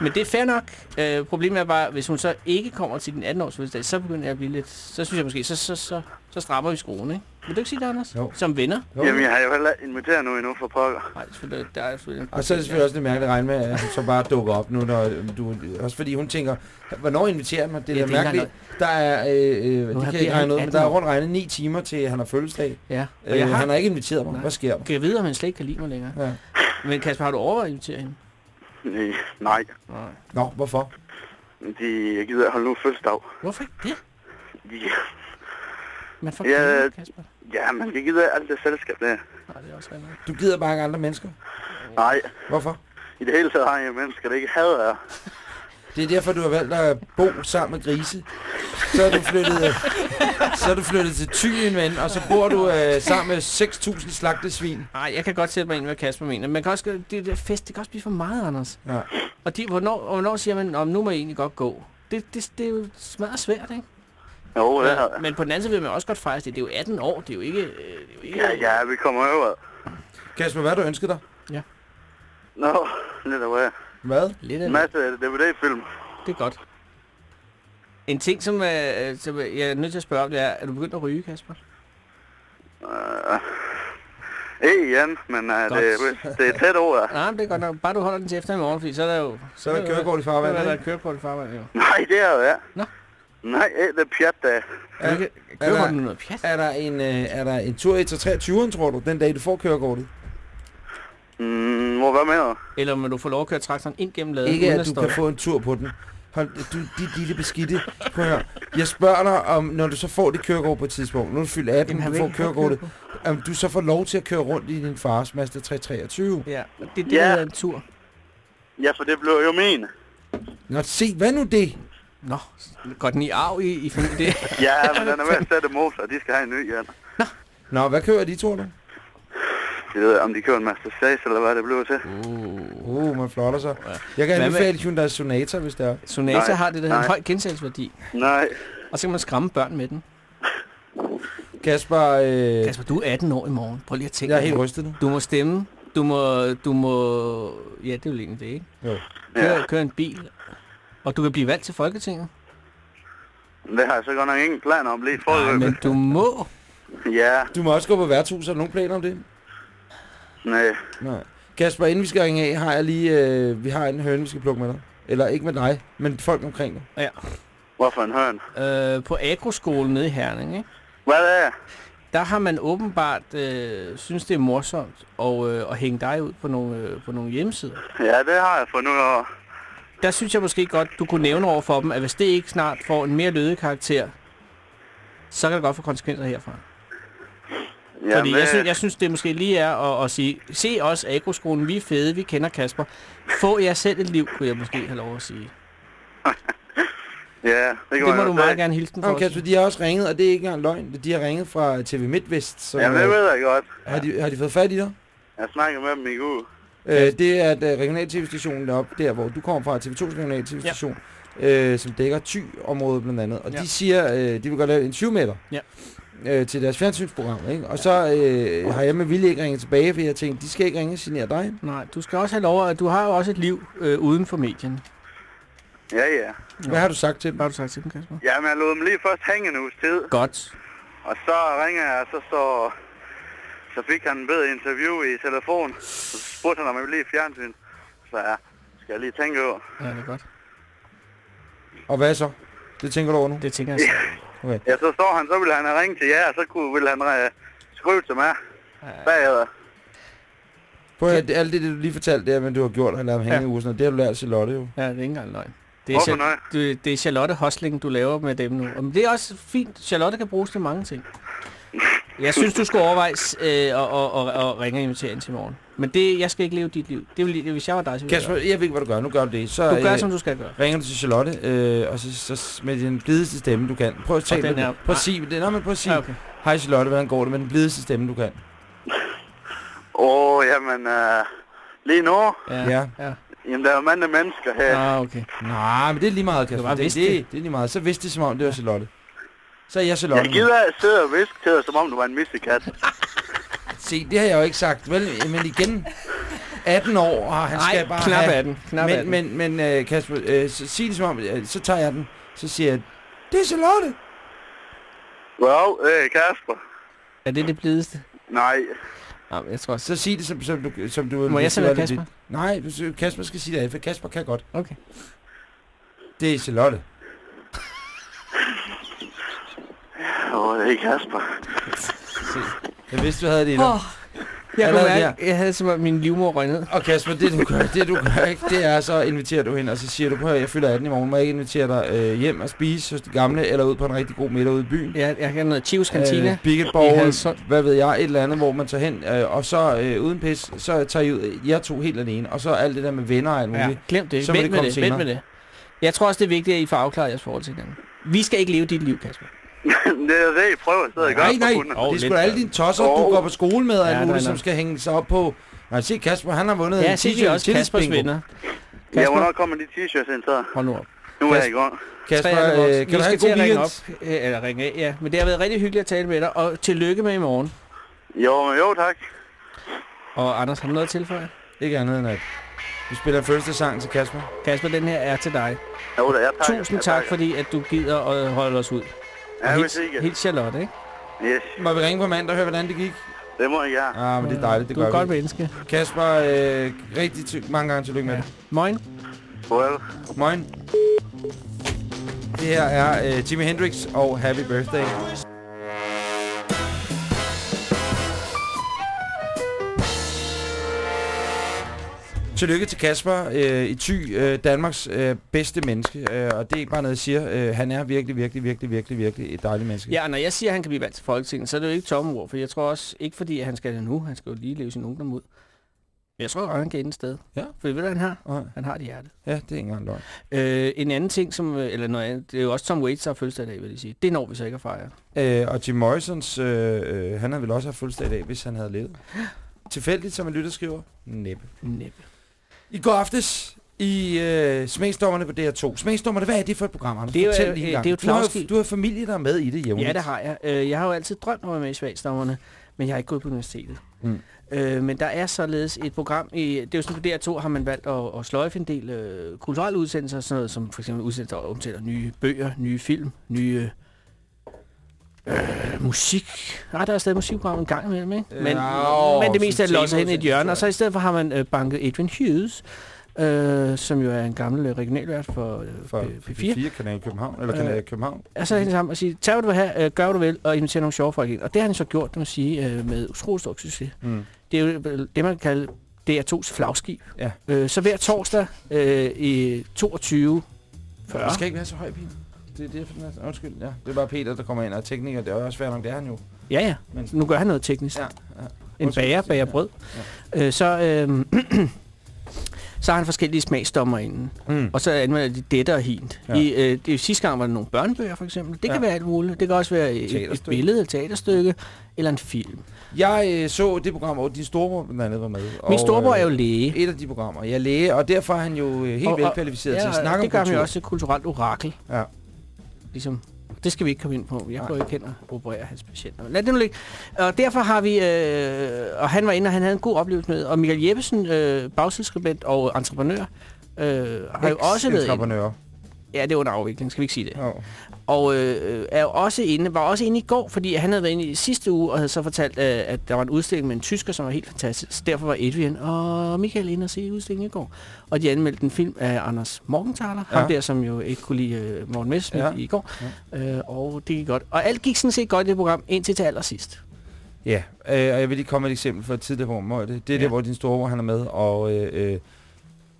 Men det er fair nok. Øh, problemet er bare, hvis hun så ikke kommer til din 18-års fødselsdag, så begynder jeg at blive lidt... Så synes jeg måske, så, så, så, så strammer vi skruen, ikke? Vil du ikke sige det, Anders? Jo. Som venner? Jo. Jamen, jeg har jo heller inviteret nu endnu for pokker. Nej, selvfølgelig, der er selvfølgelig Og så er det selvfølgelig også lidt mærkeligt at regne med, at hun så bare dukker op nu, når du, også fordi hun tænker, hvornår inviterer man? Det er Ja, da det mærkeligt. Der er, øh, øh, det kan jeg ikke regne ud, men 18 der er rundt regnet 9 timer til, han har fødselsdag. Ja, og Øh, jeg har... Han har ikke inviteret mig. Nej. Hvad sker der? Kan jeg vide, om han slet ikke kan lide mig længere? Ja. Men Kasper, har du overvejet at invitere hende? Nej, nej. Nej. Nå, hvorfor? De, jeg gider holde nu fødselsdag. Hvorfor ikke det? Ja, Man får Ja, ja. Kasper. Ja, men jeg gider alt det selskab der. Nej, det er også rigtigt. Du gider bare ikke andre mennesker. Nej, Hvorfor? i det hele taget har jeg mennesker, der ikke hader jer. Det er derfor, du har valgt at bo sammen med grise. Så er du flyttet, så er du flyttet til Thy, en ven, og så bor du øh, sammen med 6.000 slagtesvin. Nej, jeg kan godt sætte mig ind, hvad Kasper mener. Man kan også, det der fest, det kan også blive for meget, Anders. Ja. Og de, hvornår, og hvornår siger man, om nu må jeg egentlig godt gå? Det, det, det er jo smadret svært, ikke? Jo, det har jeg. Men på den anden side vil man også godt fejre det. Det er jo 18 år, det er jo ikke... øh, Det er jo ikke Ja, ja, vi kommer over. Kasper, hvad har du ønsket dig? Nå, lidt af hvad. Hvad? Lidt af En masse DVD-film. Det er godt. En ting, som, øh, som jeg er nødt til at spørge om, det er, er du begyndt at ryge, Kasper? Uh, ikke igen, men uh, Godt. det, det er tæt over. Nej, men det er godt nok. Bare du holder den til efter i morgen, fordi så er der jo... Så er der kørekort i Så er farvandet, der ikke? kørekort i farvandet, jo. Nej, det er jo ja. Nå. Nej, det er pjat da. Er, er der- med noget pjat? er der en, øh, er der en tur i 23'eren, tror du, den dag du får kørekortet? Mm, hvad mener du? Eller må du få lov at køre traktoren ind gennem laden, Ikke at du kan få en tur på den. Hold, du, de lille beskidte. Prøv høre. Jeg spørger dig, om når du så får det kørekort på et tidspunkt, nu er du fyldt 18, Jamen, han du får kørekortet, kørekort. om du så får lov til at køre rundt i din fars Mazda 323. Ja, det er det, Ja. der hedder en tur. Ja, for det blev jo min. Nå, se, hvad nu det? Nå, går den i arv i, i familien? Ja, men den er ved at sætte motor, og de skal have en ny igen. Nå, hvad kører de, tror du? Jeg ved om de kører en Master 6, eller hvad det blev til. Uh, man flotter sig. Jeg kan anbefale Hyundai Sonata, hvis det er. Sonata Nej, har det, der hedder en høj gensættelsesværdi. Nej, Og så kan man skræmme børn med den. Kasper, øh, Kasper, du er 18 år i morgen. Prøv lige at tænke. jeg er helt rystet nu. Du må stemme. Du må, du må... Ja, det er jo egentlig det, ikke? Jo. Køre, Ja. køre en bil. Og du kan blive valgt til Folketinget. Det har jeg så godt nok ingen planer om lige Nej, forløbet. men du må. Ja, Du må også gå på værtshus. Har du nogen planer om det? nej. Nej. Kasper, inden vi skal ringe af, har jeg lige... Øh, vi har en høne, vi skal plukke med dig. Eller ikke med dig, men folk omkring dig. Ja. Hvorfor en høn? Øh, på agroskolen nede i Herning, ikke? Hvad er det? der har man åbenbart øh, synes, det er morsomt at, øh, at hænge dig ud på nogle, øh, på nogle hjemmesider. Ja, det har jeg fundet ud af. Der synes jeg måske godt, du kunne nævne over for dem, at hvis det ikke snart får en mere lødig karakter, så kan det godt få konsekvenser herfra. Ja, Fordi jeg synes, jeg synes, det måske lige er at, at sige, se os agroskolen, vi er fede, vi kender Kasper. Få jer selv et liv, kunne jeg måske have lov at sige. Ja, det Det må du sige. meget gerne hilse dem for. Nå, Kasper, de har også ringet, og det er ikke engang løgn. De har ringet fra TV MidtVest. Som, Jamen, det øh, ved jeg godt. har, de, har de fået fat i dig? Jeg snakkede med dem i går. Øh, det er at, uh, regional tv-stationen deroppe, der hvor du kommer fra, TV2's regional tv-station, ja. øh, som dækker Thy-området blandt andet. Og ja. De siger, øh, de vil godt lave en 20 meter Ja. øh, til deres fjernsynsprogram. Ikke? Og så øh, har jeg med vilje ikke ringet tilbage, for jeg tænkte, de skal ikke ringe og signere dig. Nej, du skal også have lov, at du har jo også et liv øh, uden for medierne. Ja, ja. Hvad har du sagt til dem? Hvad har du sagt til dem, Kasper? Jamen, jeg lod dem lige først hænge en uges tid. Godt. Og så ringer jeg, så så... Så fik han en bedre interview i telefon. Så spurgte han, om jeg ville lige fjernsyn. Så ja, skal jeg lige tænke over. Ja, det er godt. Og hvad så? Det tænker du over nu? Det tænker jeg så. Ja, så står han, så ville han have ringet til jer, og så kunne, ville han uh, skrive til mig bagefter. Prøv at, høre, alt det, du lige fortalte der, men du har gjort, dem hænge Ja. ja. i ugen, det har du lært Charlotte jo. Ja, det er ikke engang løgn. Det er, Hvorfor Char- nej? du, det er Charlotte Hosling, du laver med dem nu. Og det er også fint. Charlotte kan bruges til mange ting. Jeg synes, du skulle overveje øh, og, og, og, og ringe og invitere ind til morgen. Men det, jeg skal ikke leve dit liv. Det vil, hvis jeg var dig, så ville Kasper, jeg jeg ved ikke, hvad du gør. Nu gør du det. Så. Du gør, øh, som du skal gøre. ringer du til Charlotte, øh, og så, så med din blideste stemme, du kan. Prøv at tale den er-. Prøv at sige det. Nå, men prøv at sige, Ja, okay. hej Charlotte, hvordan går det med den blideste stemme, du kan? Åh, oh, jamen, uh, lige nu, Ja. Ja. ja. jamen, der er jo mange mennesker her. Ah, okay. Nej, men det er lige meget, Kasper. det, det. det, det er lige meget. Så vidste det, som om det var Charlotte. Så er jeg Charlotte. Jeg gider at sidde og viske til dig, som om du var en missekat. Se, det har jeg jo ikke sagt. Vel, men igen, 18 år, og han skal Nej, bare knap have... af den. Knap af Men, den. men, men uh, Kasper, uh, så, sig det som om, uh, så tager jeg den. Så siger jeg, det er Charlotte. Wow, øh, Kasper. Er det det blideste? Nej, Ja, jeg tror også. Så sig det, som, som du... Som du Må jeg så være det- Kasper? Nej, Kasper skal sige det, for Kasper kan godt. Okay. Det er Charlotte. åh, oh, det er Kasper. Jeg vidste, du havde det i dig. Oh, jeg, kunne mærke, jeg havde som om min livmor røg ned. Og Kasper, det du gør, det du gør ikke, det er så inviterer du hende, og så siger du, på jeg fylder 18 i morgen, må jeg ikke invitere dig øh, hjem og spise hos de gamle, eller ud på en rigtig god middag ude i byen? Jeg, jeg kan noget Chivs Cantina. Øh, Hadsund. hvad ved jeg, et eller andet, hvor man tager hen, øh, og så øh, uden pis, så tager I ud, jeg to helt alene, og så alt det der med venner og alt muligt. Ja, glem det. Så Vent det med det. Vent senere. med det. Jeg tror også, det er vigtigt, at I får afklaret jeres forhold til hinanden. Vi skal ikke leve dit liv, Kasper. Det er det, I prøver at sidde og gøre Nej, nej, kunden. Åh, det er sgu lidt da alle dine tosser, du Åh. går på skole med, og Ja, alt muligt, er som skal hænge sig op på. Nej, se Kasper, han har vundet Ja, en t-shirt, også Kaspers tillidsbingo. venner. Ja, Kasper, hvornår kommer de t-shirts ind så? hold nu op. Nu er jeg i gang. Kasper, er det øh, kan du have en god til at ringe weekend? op, øh, eller ringe af, ja. Men det har været rigtig hyggeligt at tale med dig, og tillykke med i morgen. Jo, jo, tak. Og Anders, har du noget at tilføje? Ikke andet end at vi spiller første sang til Kasper. Kasper, den her er til dig. Jo, da, jeg takker. Tusind tak, fordi at du gider at holde os ud. Ja, helt, ikke. helt Charlotte, ikke? Yes, Må vi ringe på mandag og høre, hvordan det gik? det må jeg gerne. Ah, men det er dejligt, det du er gør godt vi. menneske. Kasper, øh, rigtig mange gange tillykke med Ja. det. Moin. Well. Moin. Det her er øh, Jimi Hendrix og Happy Birthday. Tillykke til Kasper øh, i Thy, øh, Danmarks øh, bedste menneske. Øh, og det er ikke bare noget, jeg siger. Øh, han er virkelig, virkelig, virkelig, virkelig, virkelig et dejligt menneske. Ja, når jeg siger, at han kan blive valgt til Folketinget, så er det jo ikke tomme ord, for jeg tror også, ikke fordi at han skal det nu, han skal jo lige leve sin ungdom ud. Men jeg tror godt, han kan ende et sted. Ja. For ved du, han har? Nej. Han har det i hjertet. Ja, det er ikke engang løgn. Øh, en anden ting, som, øh, eller noget andet, det er jo også Tom Waits, der har fødselsdag i dag, vil jeg sige. Det når vi så ikke at fejre. Øh, og Jim Morrisons, øh, øh, han havde vel også haft fødselsdag i dag, hvis han havde levet. Tilfældigt, som en lytter skriver? Næppe. Næppe. I går aftes i øh, Smagsdommerne på DR2. Smagsdommerne, hvad er det for et program, Anders? Det er jo, Fortæl øh, lige en det er jo et du, har, du har familie, der er med i det jævnligt. Ja, det har jeg. Øh, jeg har jo altid drømt om at være med i Svagsdommerne. men jeg har ikke gået på universitetet. Mm. Øh, men der er således et program, i, det er jo sådan, på DR2 har man valgt at, at sløjfe en del øh, kulturelle udsendelser, sådan noget som for eksempel udsendelser, der omtaler nye bøger, nye film, nye øh, musik. Nej, der er stadig musikprogram en gang imellem, ikke? Men, Ja, men det meste er låst hen i et hjørne, og så i stedet for har man øh, banket Adrian Hughes, øh, som jo er en gammel øh, regionalvært for, øh, For P- P4. P4 kanal København, eller kanal Øh, København. Og så er det sammen og sige, tag hvad du vil have, øh, gør hvad du vil, og invitere nogle sjove folk ind. Og det har han så gjort, det må sige, øh, med utrolig stor succes. Mm. Det er jo øh, det, man kan kalde DR2's flagskib. Ja. Øh, så hver torsdag øh, i 22 40. Det skal ikke være så høj, Peter. Det er det, er. Undskyld, ja. Det er bare Peter, der kommer ind og er tekniker. Det er også fair nok, det er han jo. Ja, ja. Men, Nu gør han noget teknisk. ja, Ja. ja. En bager bager brød. Øh, så, øh, så har han forskellige smagsdommer inden. Mm. Og så anmelder de dette og hint. Ja. Ja. I, øh, det, sidste gang var det nogle børnebøger, for eksempel. Det Ja. kan være alt muligt. Det kan også være et, et Teaterstykke. billede, et teaterstykke, eller en film. Jeg øh, så det program, hvor din storebror blandt andet var med. Min storebror øh, er jo læge. Et af de programmer. Jeg er læge, og derfor er han jo øh, helt Og- og- velkvalificeret til at snakke det om gør ham kultur. jo også et kulturelt orakel. Ja. Ligesom, det skal vi ikke komme ind på. Jeg går ikke hen og opererer hans patienter. Lad det nu ligge. Og derfor har vi, øh, og han var inde, og han havde en god oplevelse med, og Michael Jeppesen, øh, bagselsskribent og entreprenør, øh, har jo også været inde. Entreprenør. Ja, det er under afvikling, skal vi ikke sige det. Jo. Og øh, er jo også inde, var også inde i går, fordi han havde været inde i sidste uge, og havde så fortalt, øh, at der var en udstilling med en tysker, som var helt fantastisk. Derfor var Adrian og Michael inde og se udstillingen i går. Og de anmeldte en film af Anders Morgenthaler, ja. ham der, som jo ikke kunne lide øh, Morten Messerschmidt Ja. i går. Ja. Øh, og det gik godt. Og alt gik sådan set godt i det program, indtil til allersidst. Ja, øh, og jeg vil lige komme med et eksempel for et tidligere program. Det, det er ja. Der, hvor din storebror han er med, og øh, øh,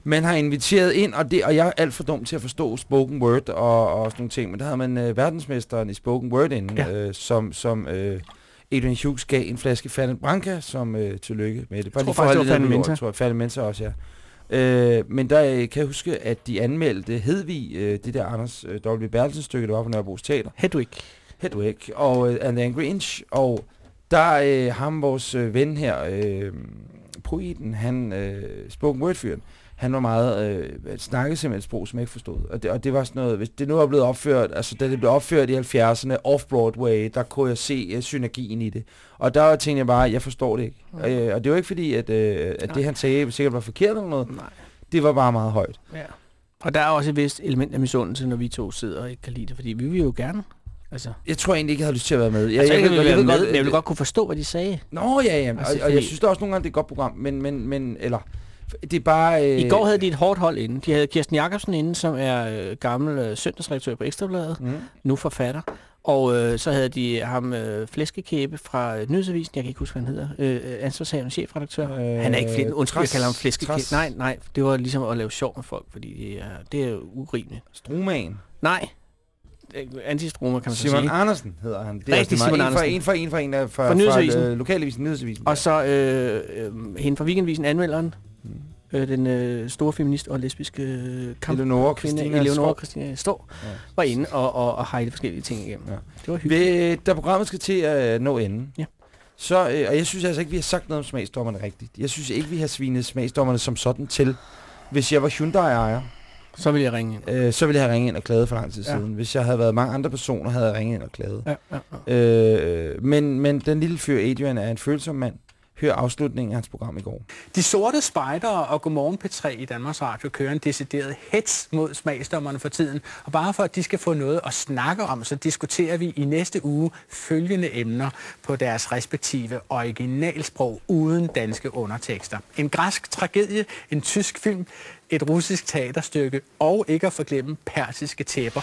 man har inviteret ind, og, det, og jeg er alt for dum til at forstå spoken word og, og sådan nogle ting, men der havde man øh, verdensmesteren i spoken word inde, ja. Øh, som, som øh, Adrian Hughes gav en flaske Fernet Branca, som øh, tillykke med det. tror lige faktisk, for at det var i Mensa. tror jeg, også, ja. Øh, men der øh, kan jeg huske, at de anmeldte Hedvig, øh, det der Anders øh, W. Bertelsen stykke, der var på Nørrebros Teater, Hedwig. Hedwig og uh, And the Angry Inch, og der er øh, ham, vores øh, ven her, øh, poeten, han, øh, spoken word fyren, han var meget, øh, snakkede simpelthen et sprog, som jeg ikke forstod. Og det, og det var sådan noget, hvis det nu er blevet opført, altså da det blev opført i 70'erne, off-Broadway, der kunne jeg se øh, synergien i det. Og der tænkte jeg bare, jeg forstår det ikke. Mm. Øh, og det var ikke fordi, at, øh, at det han sagde sikkert var forkert eller noget. Nej. Det var bare meget højt. Ja. Og der er også et vist element af misundelse, når vi to sidder og ikke kan lide det, fordi vi vil jo gerne. Altså, Jeg tror egentlig ikke, jeg havde lyst til at være med. Jeg, altså, jeg, jeg, jeg, godt- jeg, med, men jeg vil øh, godt kunne forstå, hvad de sagde. Nå ja, ja. Altså, og, og jeg synes da også nogle gange, det er et godt program, men, men, men eller, det er bare... Øh, I går havde de et hårdt hold inde. De havde Kirsten Jacobsen inde, som er øh, gammel øh, søndagsredaktør på Ekstrabladet, Mm. nu forfatter. Og øh, så havde de ham øh, Flæskekæbe fra øh, Nyhedsavisen, jeg kan ikke huske, hvad han hedder, øh, ansvarshavende chefredaktør. Øh, han er ikke flere, undskyld, jeg kalder ham Flæskekæbe. Træs- Nej, nej, det var ligesom at lave sjov med folk, fordi det er, det er urimeligt. Struman. Nej, Øh, antistroma kan man Simon sige. Andersen hedder han. Det Rigtig også Simon meget- en fra, Andersen. en fra en fra en af fra, Fra øh, lokalavisen Nyhedsavisen. Og så øh, øh, hende fra Weekendvisen, anmelderen, Mm. øh, den øh, store feminist og lesbiske øh, kamp. Eleonora Christina Eleonora. Christina Stå, Ja. var inde og, og, og hejde forskellige ting igennem. Ja. Det var hyggeligt. Ved, da programmet skal til at nå enden, Ja. så, øh, og jeg synes altså ikke, vi har sagt noget om smagsdommerne rigtigt. Jeg synes ikke, vi har svinet smagsdommerne som sådan til. Hvis jeg var Hyundai-ejer, Så vil jeg ringe ind. øh, så ville jeg have ringet ind og klaget for lang tid Ja. siden. Hvis jeg havde været mange andre personer, havde jeg ringet ind og klaget. Ja, ja, ja. Øh, men, men den lille fyr Adrian er en følsom mand. Hør afslutningen af hans program i går. De sorte spejdere og Godmorgen P3 i Danmarks Radio kører en decideret hets mod smagsdommerne for tiden. Og bare for at de skal få noget at snakke om, så diskuterer vi i næste uge følgende emner på deres respektive originalsprog uden danske undertekster. En græsk tragedie, en tysk film, et russisk teaterstykke og ikke at forglemme persiske tæpper.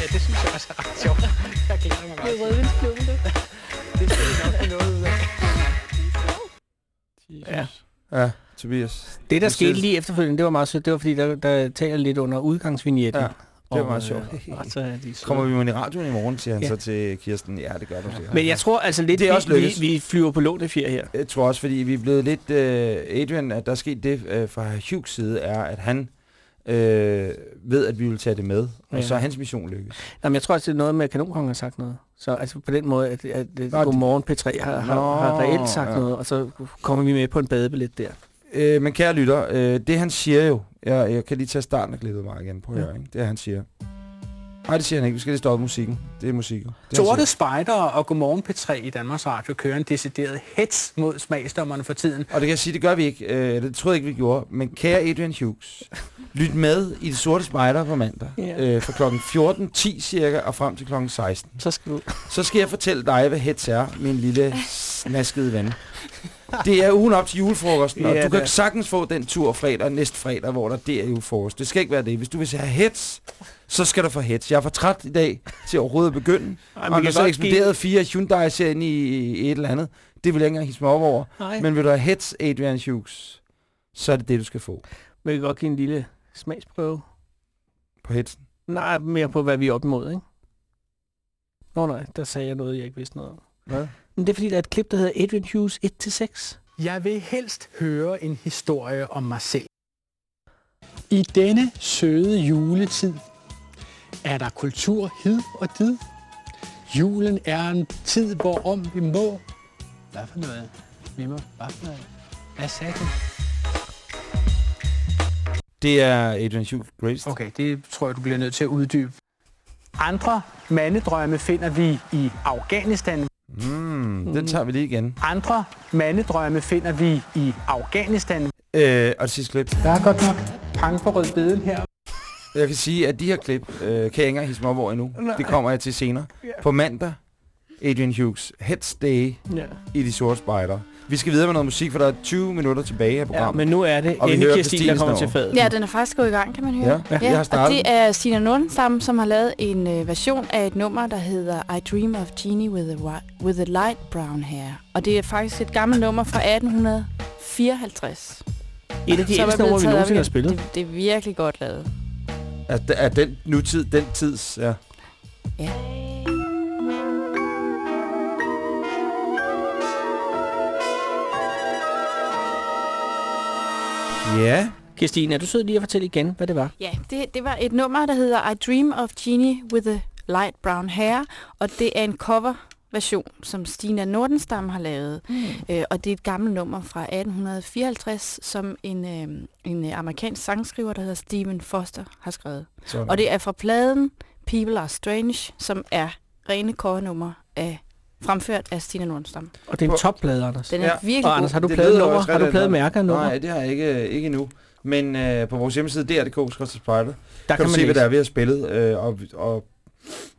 Ja, det synes jeg også er ret sjovt. Jeg glæder mig meget. Det er rødvinsklubben, det. Det skal vi nok få noget ud af. Ja. Ja, Tobias. Det, der skete lige efterfølgende, det var meget sødt. Det var fordi, der, der taler lidt under udgangsvignetten. Ja, det var meget øh, sjovt. og så er de. Kommer vi med i radioen i morgen, siger han Ja. så til Kirsten. Ja, det gør du. han. Men jeg tror altså lidt, Det er også vi, vi, vi flyver på lånte fjer her. Jeg tror også, fordi vi er blevet lidt... Øh, Adrian, at der er sket det øh, fra Hughes side, er, at han øh, ved, at vi vil tage det med. Og Ja. så er hans mission lykkes. Jamen, jeg tror også, det er noget med, at Kanonkongen har sagt noget. Så altså på den måde, at, at, at Nå, Godmorgen P3 har, har, har reelt sagt ja. noget, og så kommer vi med på en badebillet der. Øh, men kære lytter, øh, det han siger jo... Jeg, jeg kan lige tage starten af klippet meget igen. Prøv at Ja. høre, ikke? Det han siger. Nej, det siger han ikke. Vi skal lige stoppe musikken. Det er musik. Sorte han Spejder og Godmorgen P3 i Danmarks Radio kører en decideret hets mod smagsdommerne for tiden. Og det kan jeg sige, det gør vi ikke. Øh, det troede jeg ikke, vi gjorde. Men kære Adrian Hughes, lyt med i det sorte spejder på mandag. Ja. Øh, fra klokken 14.10 cirka og frem til klokken 16. Så skal du... Så skal jeg fortælle dig, hvad hets er, min lille snaskede ven. Det er ugen op til julefrokosten, og Ja, du kan det sagtens få den tur fredag næste fredag, hvor der der er julefrokost. Det skal ikke være det. Hvis du vil have hets, så skal du få hets. Jeg er for træt i dag til overhovedet at begynde. Ej, og kan så eksploderede fire Hyundai ind i et eller andet. Det vil jeg ikke engang hisse mig op over. Nej. Men Men vil du have hets, Adrian Hughes, så er det det, du skal få vi kan godt give en lille smagsprøve. på hetsen. Nej, mere på, hvad vi er op imod, ikke? Nå nej, der sagde jeg noget, jeg ikke vidste noget om. Hvad? Men det er fordi, der er et klip, der hedder Adrian Hughes 1-6. Jeg vil helst høre en historie om mig selv. I denne søde juletid er der kultur hid og did. Julen er en tid, hvorom vi må... Hvad for noget? Vi må... Hvad for noget? Hvad sagde du? Det er Adrian Hughes Greatest. Okay, det tror jeg, du bliver nødt til at uddybe. Andre mandedrømme finder vi i Afghanistan. Mm, den tager vi lige igen. Andre mandedrømme finder vi i Afghanistan. Øh, og det sidste klip. Der er godt nok pang på rød beden her. Jeg kan sige, at de her klip øh, kan jeg ikke engang hisse mig op over endnu. Nej. Det kommer jeg til senere. På mandag, Adrian Hughes, Heads Day Ja. i De Sorte Spejder. Vi skal videre med noget musik, for der er 20 minutter tilbage af ja, programmet. men nu er det Og vi endelig hører Kirstine, der kommer til fadet. Ja, den er faktisk gået i gang, kan man høre. Ja, ja, jeg har startet. Og det er Stina Nordenstam, som har lavet en øh, version af et nummer, der hedder I Dream of Genie with a, wi- with a light brown hair. Og det er faktisk et gammelt nummer fra 1854. Et af de som ældste numre, vi nogensinde har spillet. Det, det er virkelig godt lavet. Er, er den nutid, den tids, ja. Ja. Ja. Kirstine, er du sød lige at fortælle igen, hvad det var? Ja, det, det var et nummer, der hedder I Dream of Genie with a light brown hair. Og det er en coverversion, som Stina Nordenstam har lavet. Mm. Øh, og det er et gammelt nummer fra 1854, som en, øh, en øh, amerikansk sangskriver, der hedder Stephen Foster, har skrevet. Sådan. Og det er fra pladen People Are Strange, som er rene cover-nummer af, fremført af Stina Nordenstam. Og det er en topplade, Anders. Den er Ja. ja. virkelig Og. Anders, har du Det pladet nummer? Har du pladet mærker nummer? Nej, det har jeg ikke, ikke endnu. Men øh, på vores hjemmeside, dr.dk, Spider, der kan, kan du se, læse. hvad der er, vi har spillet. Øh, og, og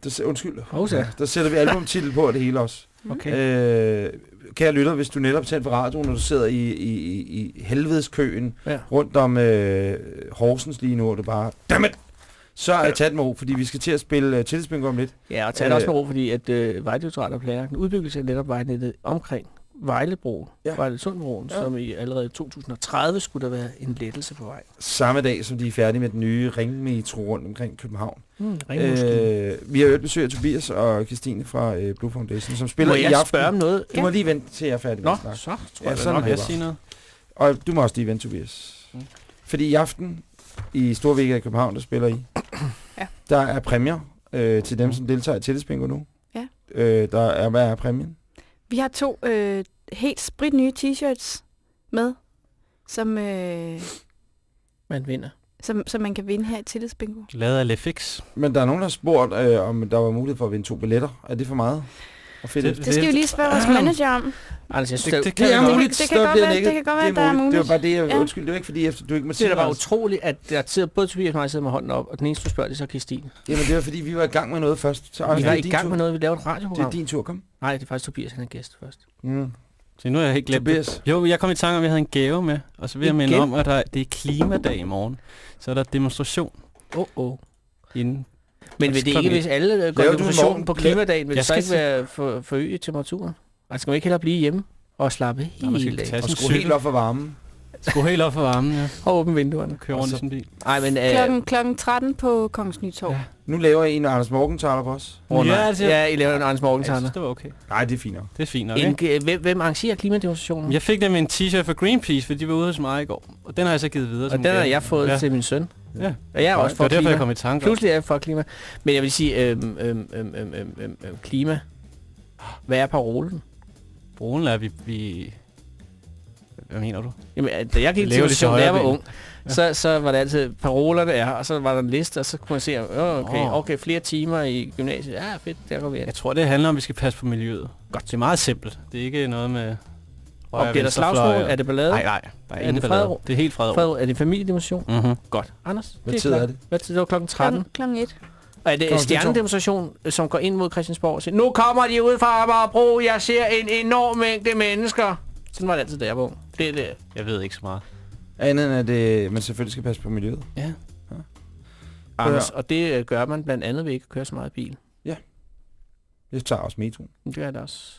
der, undskyld. Hovsa. Der sætter vi albumtitel på og det hele også. Okay. Øh, kære lytter, hvis du netop tændt på radioen, når du sidder i, i, i, helvedeskøen Ja. rundt om øh, Horsens lige nu, og det bare, dammit, så er jeg taget med ro, fordi vi skal til at spille uh, tillidsbingo om lidt. Ja, og tag det også med ro, fordi at øh, Vejdirektoratet har planlagt en udbyggelse af netop vejnettet omkring Vejlebro, Ja. ja. Vejlesundbroen, Ja. ja. som i allerede 2030 skulle der være en lettelse på vej. Samme dag, som de er færdige med den nye ringmetro rundt omkring København. Mm, Øh, vi har jo et besøg af Tobias og Christine fra øh, Blue Foundation, som spiller Må i jeg aften. spørge om noget? Du må lige vente til jeg er færdig med Nå, så tror Ja, jeg da sådan nok, jeg siger noget. Og du må også lige vente, Tobias. Mm. Fordi i aften, i Storvægget i København, der spiller I, Ja. Der er præmier øh, til dem, som deltager i tillidsbingo nu. Ja. Øh, der er, hvad er præmien? Vi har to øh, helt spritnye t-shirts med, som, øh, Man vinder. som, som man kan vinde her i Tillidsbingo. Lavet af Lefix. Men der er nogen, der har spurgt, øh, om der var mulighed for at vinde to billetter. Er det for meget? Og fedt. Det- Det, Det skal vi lige spørge vores manager om. Anders, jeg synes, Det- det, det det er vi muligt. Det kan så godt være- det kan godt være, er der er Det var muligt. bare det, jeg... Ja. Undskyld, det var ikke fordi, efter, du ikke må det sige er da bare noget. utroligt, at der sidder både Tobias og mig sidder med hånden op, og den eneste, du spørger, det er så Christine. Jamen, det var fordi, vi var i gang med noget først. Så, Vi var det er i gang tur. med noget, vi laver et Det er radioprogram. din tur, kom. Nej, det er faktisk Tobias, han er gæst først. Mm. Så nu har jeg helt glemt det. Tobias. Jo, jeg kom i tanke om, at jeg havde en gave med. Og så vil jeg minde om, at der, det er klimadag i morgen. Så er der demonstration Åh, oh, oh. inden. Men vil det ikke, hvis alle går demonstrationen på klimadagen, vil det så skal ikke være for, forøget temperaturen? Altså, skal man ikke hellere blive hjemme og slappe man helt af? Og sin skru helt op for varmen. Skru helt op for varmen, ja. Og åbne vinduerne. Køre rundt i sådan en bil. Nej, men... Øh, Klokken, klokken 13 på Kongens Nytorv. Ja. Nu laver jeg en Anders Morgenthaler på os. oh. Ja, altså- ja, I laver en Anders Jeg synes, Morgenthaler. det var okay. Nej, det er fint nok. Det er fint nok, ikke? En, øh, hvem, hvem arrangerer klimademonstrationen? Jeg fik dem en t-shirt fra Greenpeace, for de var ude hos mig i går. Og den har jeg så givet videre. Og den har jeg fået Ja. til min søn. Ja. Og jeg er også Det for var derfor, klima. jeg kom i tanke. Pludselig er jeg for klima. Men jeg vil sige, øhm, øhm, øhm, øhm, øhm, øhm, øhm, klima. Hvad er parolen? Broen er, vi, vi... Hvad mener du? Jamen, da jeg gik til demonstration, da jeg var ung, så, så var det altid parolerne er, og så var der en liste, og så kunne man se, oh, okay, okay, flere timer i gymnasiet. Ja, fedt, der går vi. Jeg tror, det handler om, at vi skal passe på miljøet. Godt. Det er meget simpelt. Det er ikke noget med... Og bliver der slagsmål? Er det ballade? Nej, nej. Der er, Er ingen det ballade. fred- Det er helt fred. Fred, er det familiedemonstration? Mm-hmm. Godt. Anders? Hvad det tid er det? Hvad tid? Det var klokken 13. Klokken, klokken et. Og er det en stjernedemonstration, som går ind mod Christiansborg og siger, nu kommer de ud fra Amagerbro, jeg ser en enorm mængde mennesker. Sådan var det altid, da jeg var ung. Det er det. Jeg ved ikke så meget. Andet end, at det, man selvfølgelig skal passe på miljøet. Ja. Anders, og det øh, gør man blandt andet ved ikke at køre så meget bil. Jeg tager også metroen. Det gør jeg da også.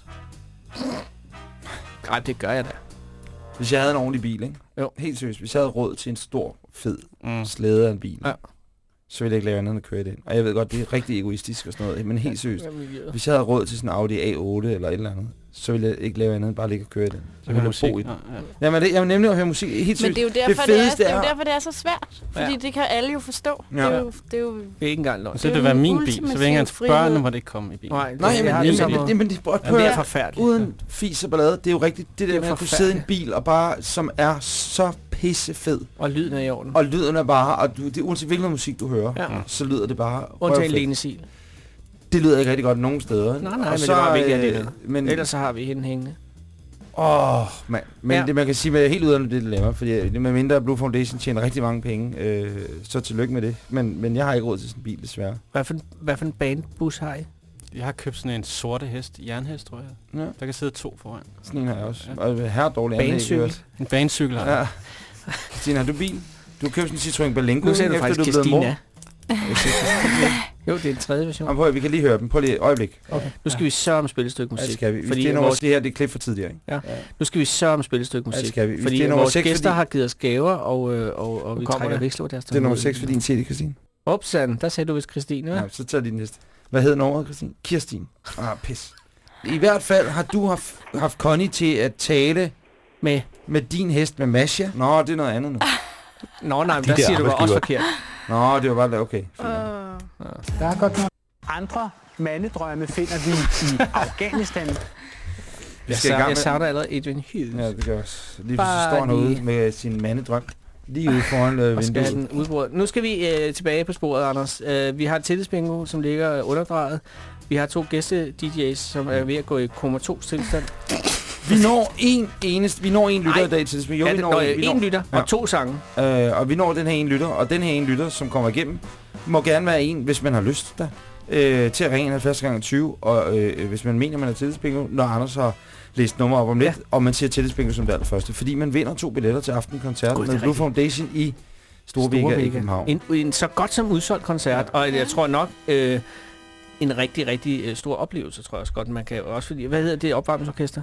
Nej, det gør jeg da. Hvis jeg havde en ordentlig bil, ikke? Jo. Helt seriøst. Hvis jeg havde råd til en stor, fed Mm. slæde af en bil, Ja. Så ville jeg ikke lave andet end at køre i den. Og jeg ved godt, det er rigtig egoistisk og sådan noget, men helt seriøst. Hvis jeg havde råd til sådan en Audi A8 eller et eller andet, så ville jeg ikke lave andet end bare ligge og køre i den. Så ville jeg bo i den. Ja, ja. Jamen, det, jeg vil nemlig at høre musik. Helt Men det er jo derfor, det, fedeste er, det er, jo er- derfor, det er så svært. Fordi Ja. det kan alle jo forstå. Ja. Det, er jo, det er jo... Det er ikke engang løgn. Så Det det er vil være jo min bil, så vil ikke engang børnene måtte ikke komme i bilen. Nej, det, Nej, jamen, det, det jamen, jamen, det, prøv, Ja, prøv, det er at- forfærdeligt. uden fis og ballade, det er jo rigtigt. Det der Det er med at kunne sidde i en bil og bare, som er så pissefed. Og lyden er i orden. Og lyden er bare, og du, det er uanset hvilken musik du hører, Ja. så lyder det bare Undtagen. Lene Sil. Det lyder ikke rigtig godt nogen steder. Nej, nej, Og men det så, var vigtigt, det øh, er Men, Ellers så har vi hende hængende. åh, mand. Men Ja. det, man kan sige, at helt uden det dilemma, fordi det med mindre Blue Foundation tjener rigtig mange penge, øh, så tillykke med det. Men, men jeg har ikke råd til sådan en bil, desværre. Hvad for, en- hvad for en bandbus har I? Jeg har købt sådan en sorte hest, jernhest, tror jeg. Ja. Der kan sidde to foran. Sådan en har jeg også. Ja. Og her dårlig anlæg, Banecykel. En banecykel har jeg. Ja. Christina, har du bil? Du har købt sådan en Citroën Berlingo, efter faktisk du er blevet mor. Jo, det er den tredje version. Jamen, prøv, vi kan lige høre dem. Prøv lige et øjeblik. Okay. Nu skal vi sørge om spille et stykke Ja, musik. det skal vi. Hvis Fordi det er nummer, vores, det her det er klip for tidligere, ikke? nu skal vi sørge om spille et stykke Ja, det musik. skal vi. Hvis Fordi det er vores seks, gæster fordi- har givet os gaver, og, øh, og, og vi kommer trækker det. veksler på deres Det er nummer tålmodighed. 6 for din CD, Christine. Upsan, der sagde du vist Christine, Ja. hva'? ja, så tager de næste. Hvad hedder nummeret, Christine? Kirstin. Ah, pis. I hvert fald har du haft, haft Connie til at tale Med. med din hest med Masha. Nå, det er noget andet nu. Nå, nej, men De der der siger du også forkert. Nå, det var bare, okay. Fint. nok. Uh, Der er godt nok andre mandedrømme finder vi i Afghanistan. Vi Jeg, skal i savner, jeg savner allerede Adrian Hughes. Ja, det gør jeg også. Lige Bare så står han ude med sin mandedrøm. Lige ude foran øh, vinduet. den. Nu skal vi øh, tilbage på sporet, Anders. Uh, vi har et tillidsbingo, som ligger øh, underdrejet. Vi har to gæste-DJ's, som er ved at gå i komatos tilstand. Vi når en eneste, vi når en lytter Ej. i dag til det. Jo, ja, vi det, når når, en, vi en når, lytter Ja. og to sange. øh, og vi når den her en lytter, og den her en lytter, som kommer igennem, må gerne være en, hvis man har lyst der, øh, til at ringe 70 gange 20, og øh, hvis man mener, man er tillidsbingo, når Anders har læst nummer op om lidt, Ja. og man siger tillidsbingo som det allerførste, fordi man vinder to billetter til aftenkoncert Gud, det med Blue. Foundation i Storvega i København. En, en så godt som udsolgt koncert, og jeg tror nok øh, en rigtig, rigtig øh, stor oplevelse, tror jeg også godt, man kan også fordi, hvad hedder det opvarmningsorkester?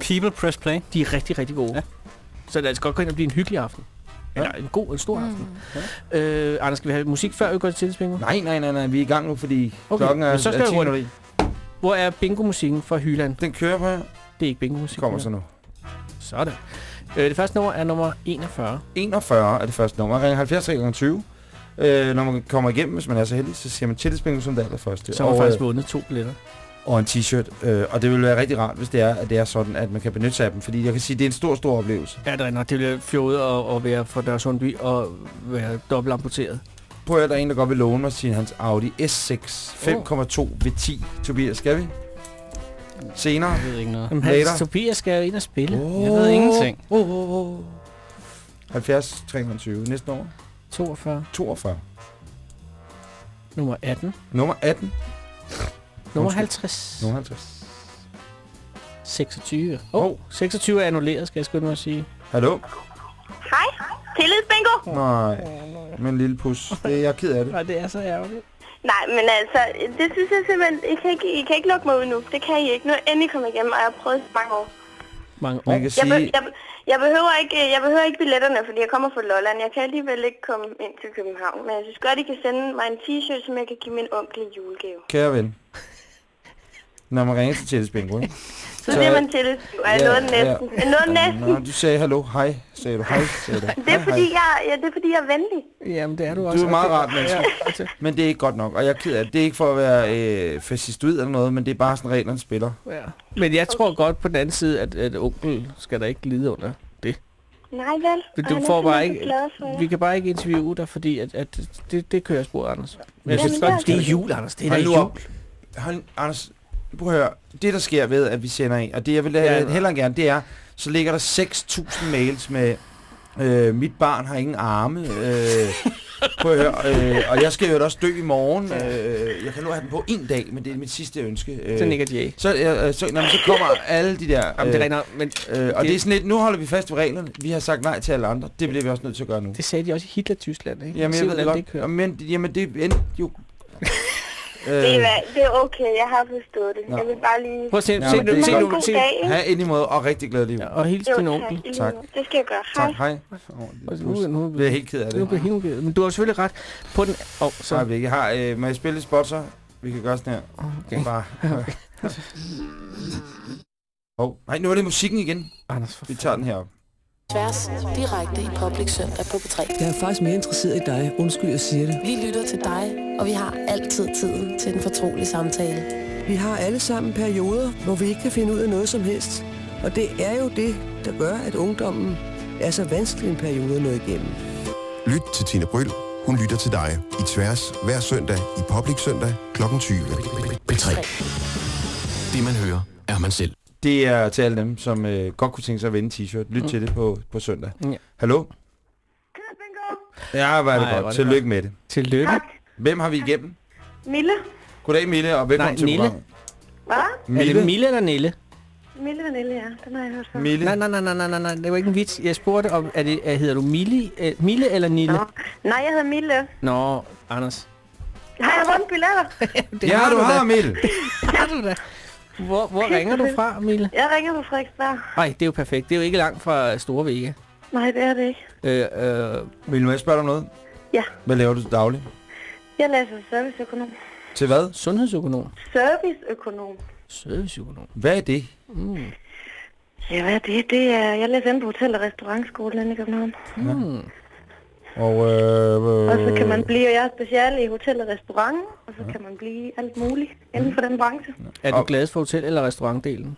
People press play. De er rigtig, rigtig gode. Ja. Så det skal godt gå ind og blive en hyggelig aften. Ja. Eller en god, en stor mm. aften. Øh, Anders, skal vi have musik før vi går til tillidsbingo? Nej, nej, nej, nej, vi er i gang nu, fordi Okay, klokken er, men så skal er jeg 10 hurtigt. minutter i. Hvor er bingo-musikken fra Hyland? Den kører på her. Det er ikke bingo-musik. kommer så nu. Sådan. Øh, det første nummer er nummer 41. 41 er det første nummer. Ring 70 gange 20. Øh, når man kommer igennem, hvis man er så heldig, så siger man tillidsbingo som det allerførste. Som har faktisk øh, vundet to billetter. og en t-shirt. Øh, og det vil være rigtig rart, hvis det er, at det er sådan, at man kan benytte sig af dem. Fordi jeg kan sige, at det er en stor, stor oplevelse. Ja, det er nok. Det bliver fjollet at, at være fra Dørsundby og være dobbelt amputeret. Prøv at høre, der er en, der godt vil låne mig sin hans Audi S6 5,2 V10. Tobias, skal vi? Senere. Jeg ved ikke noget. Jamen, Later. Hans Tobias skal jo ind og spille. Oh, Jeg ved ingenting. Oh, oh, oh. 70 320. Næste nummer. 42. 42. Nummer 18. Nummer 18. Nummer Undskyld. 50. Nummer 50. 26. Åh, oh, 26 er annulleret, skal jeg skynde mig at sige. Hallo? Hej, tillidsbingo. Nej, med en lille pus. Det er jeg er ked af det. Nej, det er så ærgerligt. Nej, men altså, det synes jeg simpelthen, I kan ikke, I kan ikke lukke mig ud nu. Det kan I ikke. Nu er jeg endelig kommet igennem, og jeg har prøvet i mange år. Mange år. Man kan Jeg, be, sige, jeg, jeg, behøver ikke, jeg behøver ikke billetterne, fordi jeg kommer fra Lolland. Jeg kan alligevel ikke komme ind til København. Men jeg synes godt, I kan sende mig en t-shirt, som jeg kan give min onkel i julegave. kære ven. Når man ringer til Tættes Bingo, ikke? Så bliver man til det. Og jeg Ja, nåede næsten. Jeg nåede næsten. Nå, du sagde hallo, hej, sagde du. Hej, sagde du. Det er Hej, fordi, hej. jeg, ja, det er, fordi jeg er venlig. Jamen, det er du Du også. er meget rart menneske. Ja, Men det er ikke godt nok, og jeg er ked af det. Det er ikke for at være øh, fascistoid eller noget, men det er bare sådan reglerne spiller. ja. Men jeg tror godt på den anden side, at, at onkel skal der ikke lide under det. Nej vel. Men du får bare ikke, glad for jer. vi kan bare ikke interviewe dig, fordi at, at det, det kører sporet, Anders. Men jeg synes det er er jul, Anders. Det er da jul. Hold, Anders, prøv at høre. Det, der sker ved, at vi sender ind, og det jeg vil Ja, hellere gerne, det er, så ligger der 6.000 mails med, øh, mit barn har ingen arme, øh, prøv at høre, øh, og jeg skal jo også dø i morgen. Øh, jeg kan nu have den på en dag, men det er mit sidste ønske. Øh, Så nikker Jay. så, øh, så, nå, men så kommer alle de der... Jamen, det er rent, men øh, og det, er sådan lidt, nu holder vi fast ved reglerne. Vi har sagt nej til alle andre. Det bliver vi også nødt til at gøre nu. det sagde de også i Hitler-Tyskland, ikke? Jamen, Se, jeg ved godt. det kører. Men, jamen, det endte jo... Det er, det er okay, jeg har forstået det. Nå. Jeg vil bare lige... Prøv at se, Ja, se, se, se, dag, ikke? Ha' ind i måde, og rigtig glædelig jul. Ja, og hils din tak. onkel. Tak. måde. Det skal jeg gøre. Hej. Tak, hej. Og Nu, nu, Nu bliver jeg helt ked af nu det. bliver helt okay. Men du har selvfølgelig ret på den. Åh, oh, Så øjeblik. Jeg har, øh, må jeg spille et spot så? Vi kan gøre sådan her. Okay. Bare. Hov. Nej, nu er det musikken igen. Anders, for Vi tager den her op. Tværs direkte i Public Søndag på P3. Jeg er faktisk mere interesseret i dig. Undskyld, jeg siger det. Vi lytter til dig, og vi har altid tiden til den fortrolige samtale. Vi har alle sammen perioder, hvor vi ikke kan finde ud af noget som helst. Og det er jo det, der gør, at ungdommen er så vanskelig en periode at nå igennem. Lyt til Tine Bryl. Hun lytter til dig i Tværs hver søndag i Public Søndag kl. 20. P3. Det man hører, er man selv. Det er til alle dem, som øh, godt kunne tænke sig at vinde en t-shirt. Lyt Mm. til det på, på søndag. Ja. Hallo? Ja, var det Nej, godt. er det Tillykke med det. Tillykke. Hvem har vi igennem? Mille? Goddag Mille, og velkommen Nej, til Nille. programmet. Hvad? Er Mille. det Mille eller Nille? Mille Vanille, ja. Den har jeg hørt før. Mille. Nej, nej, nej, nej, nej, nej. Det var ikke en vits. Jeg spurgte om, er det, er, hedder du Mille, øh, Mille eller Nille? Nå. Nej, jeg hedder Mille. Nå, Anders. Har jeg vundet billetter? Det Ja, har du du har, da. Mille. Har du da. Hvor, hvor ringer du fra, Mille? Jeg ringer fra Frederiksberg. Nej, det er jo perfekt. Det er jo ikke langt fra Store Vega. Nej, det er det ikke. Øh, øh, Mille, må jeg spørge dig om noget? Ja. Hvad laver du til daglig? Jeg læser serviceøkonom. Til hvad? sundhedsøkonom. Serviceøkonom. Serviceøkonom. Hvad er det? Mm. Ja, hvad er det? Det er... Jeg læser inde på Hotel- og Restaurantskolen inde i København. Mm. Og, øh, øh, Og så kan man blive... Jeg er special i hotel og restaurant, og så kan man blive alt muligt inden for den branche. Er du glad for hotel- eller restaurantdelen?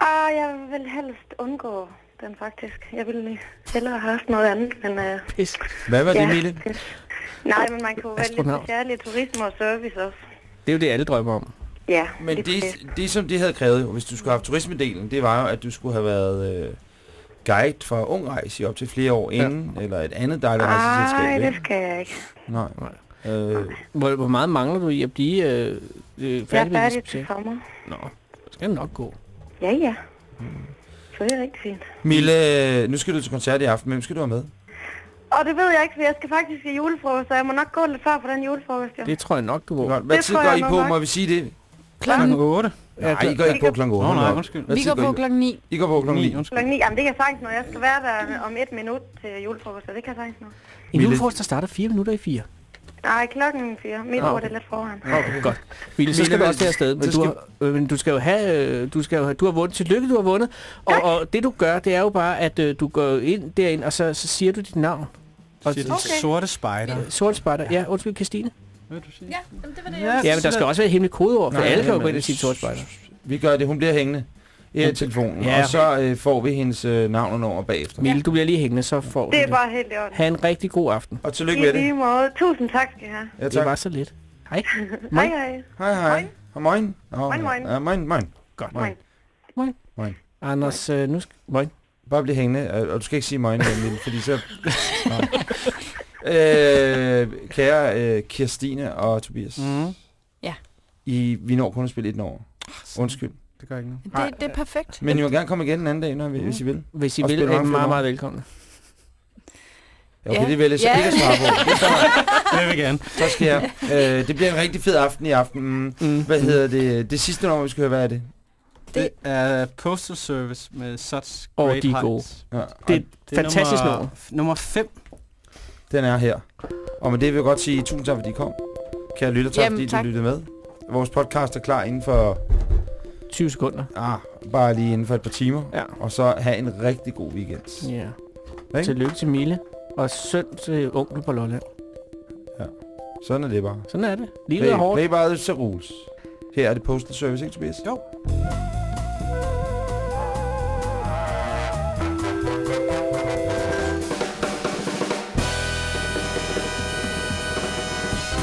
Ah, jeg vil helst undgå den faktisk. Jeg ville hellere have haft noget andet, men... Uh, Pis. Hvad var det, ja. Mille? Nej, men man jo vælge Astronaut. special i turisme og service også. Det er jo det, alle drømmer om. Ja, Men det, præcis. det, som det havde krævet, jo, hvis du skulle have haft turismedelen, det var jo, at du skulle have været øh, guide for ung rejse i op til flere år inden, ja. eller et andet dejligt rejseselskab. Nej, det skal jeg ikke. Nej. Øh, Hvor, hvor meget mangler du i at blive øh, øh, færdig Jeg er færdig til sommer. Nå, så skal det nok gå. Ja, ja. Så det er rigtig fint. Mille, nu skal du til koncert i aften. Hvem skal du have med? Og det ved jeg ikke, for jeg skal faktisk i julefrokost, så jeg må nok gå lidt før på den julefrokost, jo. Det tror jeg nok, du må. Hvad Det tid går I på? nok. Må vi sige det? Klokken 8. Nej, I går ikke på klokken 8. Nå, nej, undskyld. Vi går på klokken 9. I går på klokken 9. Klokken 9. Jamen, det kan jeg sagtens nå. Jeg skal være der om et minut til julefrokost, så det kan jeg sagtens nå. En julefrokost, der starter 4 minutter i 4. Nej, klokken 4. Mit Ah, ord okay. er lidt foran. Okay, godt. Mille, så skal du også afsted. Men du, skal- har, øh, men du skal jo have, øh, du skal jo have, du har vundet. Tillykke, du har vundet. Og, og det du gør, det er jo bare, at øh, du går ind derind, og så, så siger du dit navn. Og Siger Okay. sorte spejder. Sort spejder. Ja, undskyld, Christine. Hvad du sige? Ja, jamen, det var det, Ja, jeg Ja, men der skal også være et hemmeligt kodeord, for Nej, alle kan jo gå ind og sige sort spejder. Vi gør det. Hun bliver hængende i telefonen, Ja. og så øh, får vi hendes øh, navn og nummer bagefter. Mille, du bliver lige hængende, så får du Det er det. bare helt i orden. Ha' en rigtig god aften. Og tillykke I med det. lige måde. Tusind tak skal I have. Ja, Det tak. var så lidt. Hej. Hej, hej. Hej, hej. Og moin. Moin, moin. Ja, moin, moin. Godt. Moin. Anders, øh, nu skal... Moin. Bare blive hængende, og og du skal ikke sige moin, Emil, fordi så... Øh, kære øh, Kirstine og Tobias. Mm. I, vi når kun at spille et år. Undskyld. Det gør ikke noget. Det, det er perfekt. Men I må gerne komme igen en anden dag, når vi, hvis I vil. Hvis I Og vil, er I meget, flere meget velkomne. Ja, okay, Ja. det vil jeg så Ja. ikke at svare på. Det så, Det vil vi gerne. så skal jeg. Øh, det bliver en rigtig fed aften i aften. Mm. Mm. Hvad hedder det? Det sidste nummer, vi skal høre, hvad er det? Det er Postal Service med Such Great de er Heights. gode. Ja, Det er et fantastisk nummer, nummer. Nummer 5. den er her. Og med det vil jeg godt sige tusind tak, fordi I kom. Kære lytter, tak Jamen, fordi tak. du lyttede med. Vores podcast er klar inden for, 20 sekunder. ah, bare lige inden for et par timer. Ja. Og så have en rigtig god weekend. Ja. Ikke? Tillykke til Mille. Og søn til onkel på Lolland. Sådan er det bare. Sådan er det. Livet Play, er hårdt. play by the rules. Her er det Postal Service, ikke Tobias? Jo.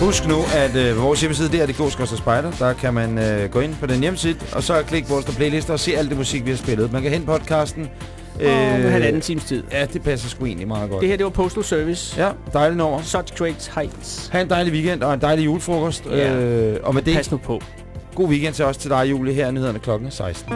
Husk nu, at øh, vores hjemmeside, det er det Spejder. Der kan man øh, gå ind på den hjemmeside, og så klikke vores playlister og se alt det musik, vi har spillet. Man kan hente podcasten. Øh, og halvanden times tid. Ja, det passer sgu egentlig meget godt. Det her, det var Postal Service. Ja, dejligt nummer. Such Great Heights. Ha' en dejlig weekend og en dejlig julefrokost. Ja. Øh, og med det, Pas nu på. god weekend til os til dig, Julie. Her er nyhederne klokken 16.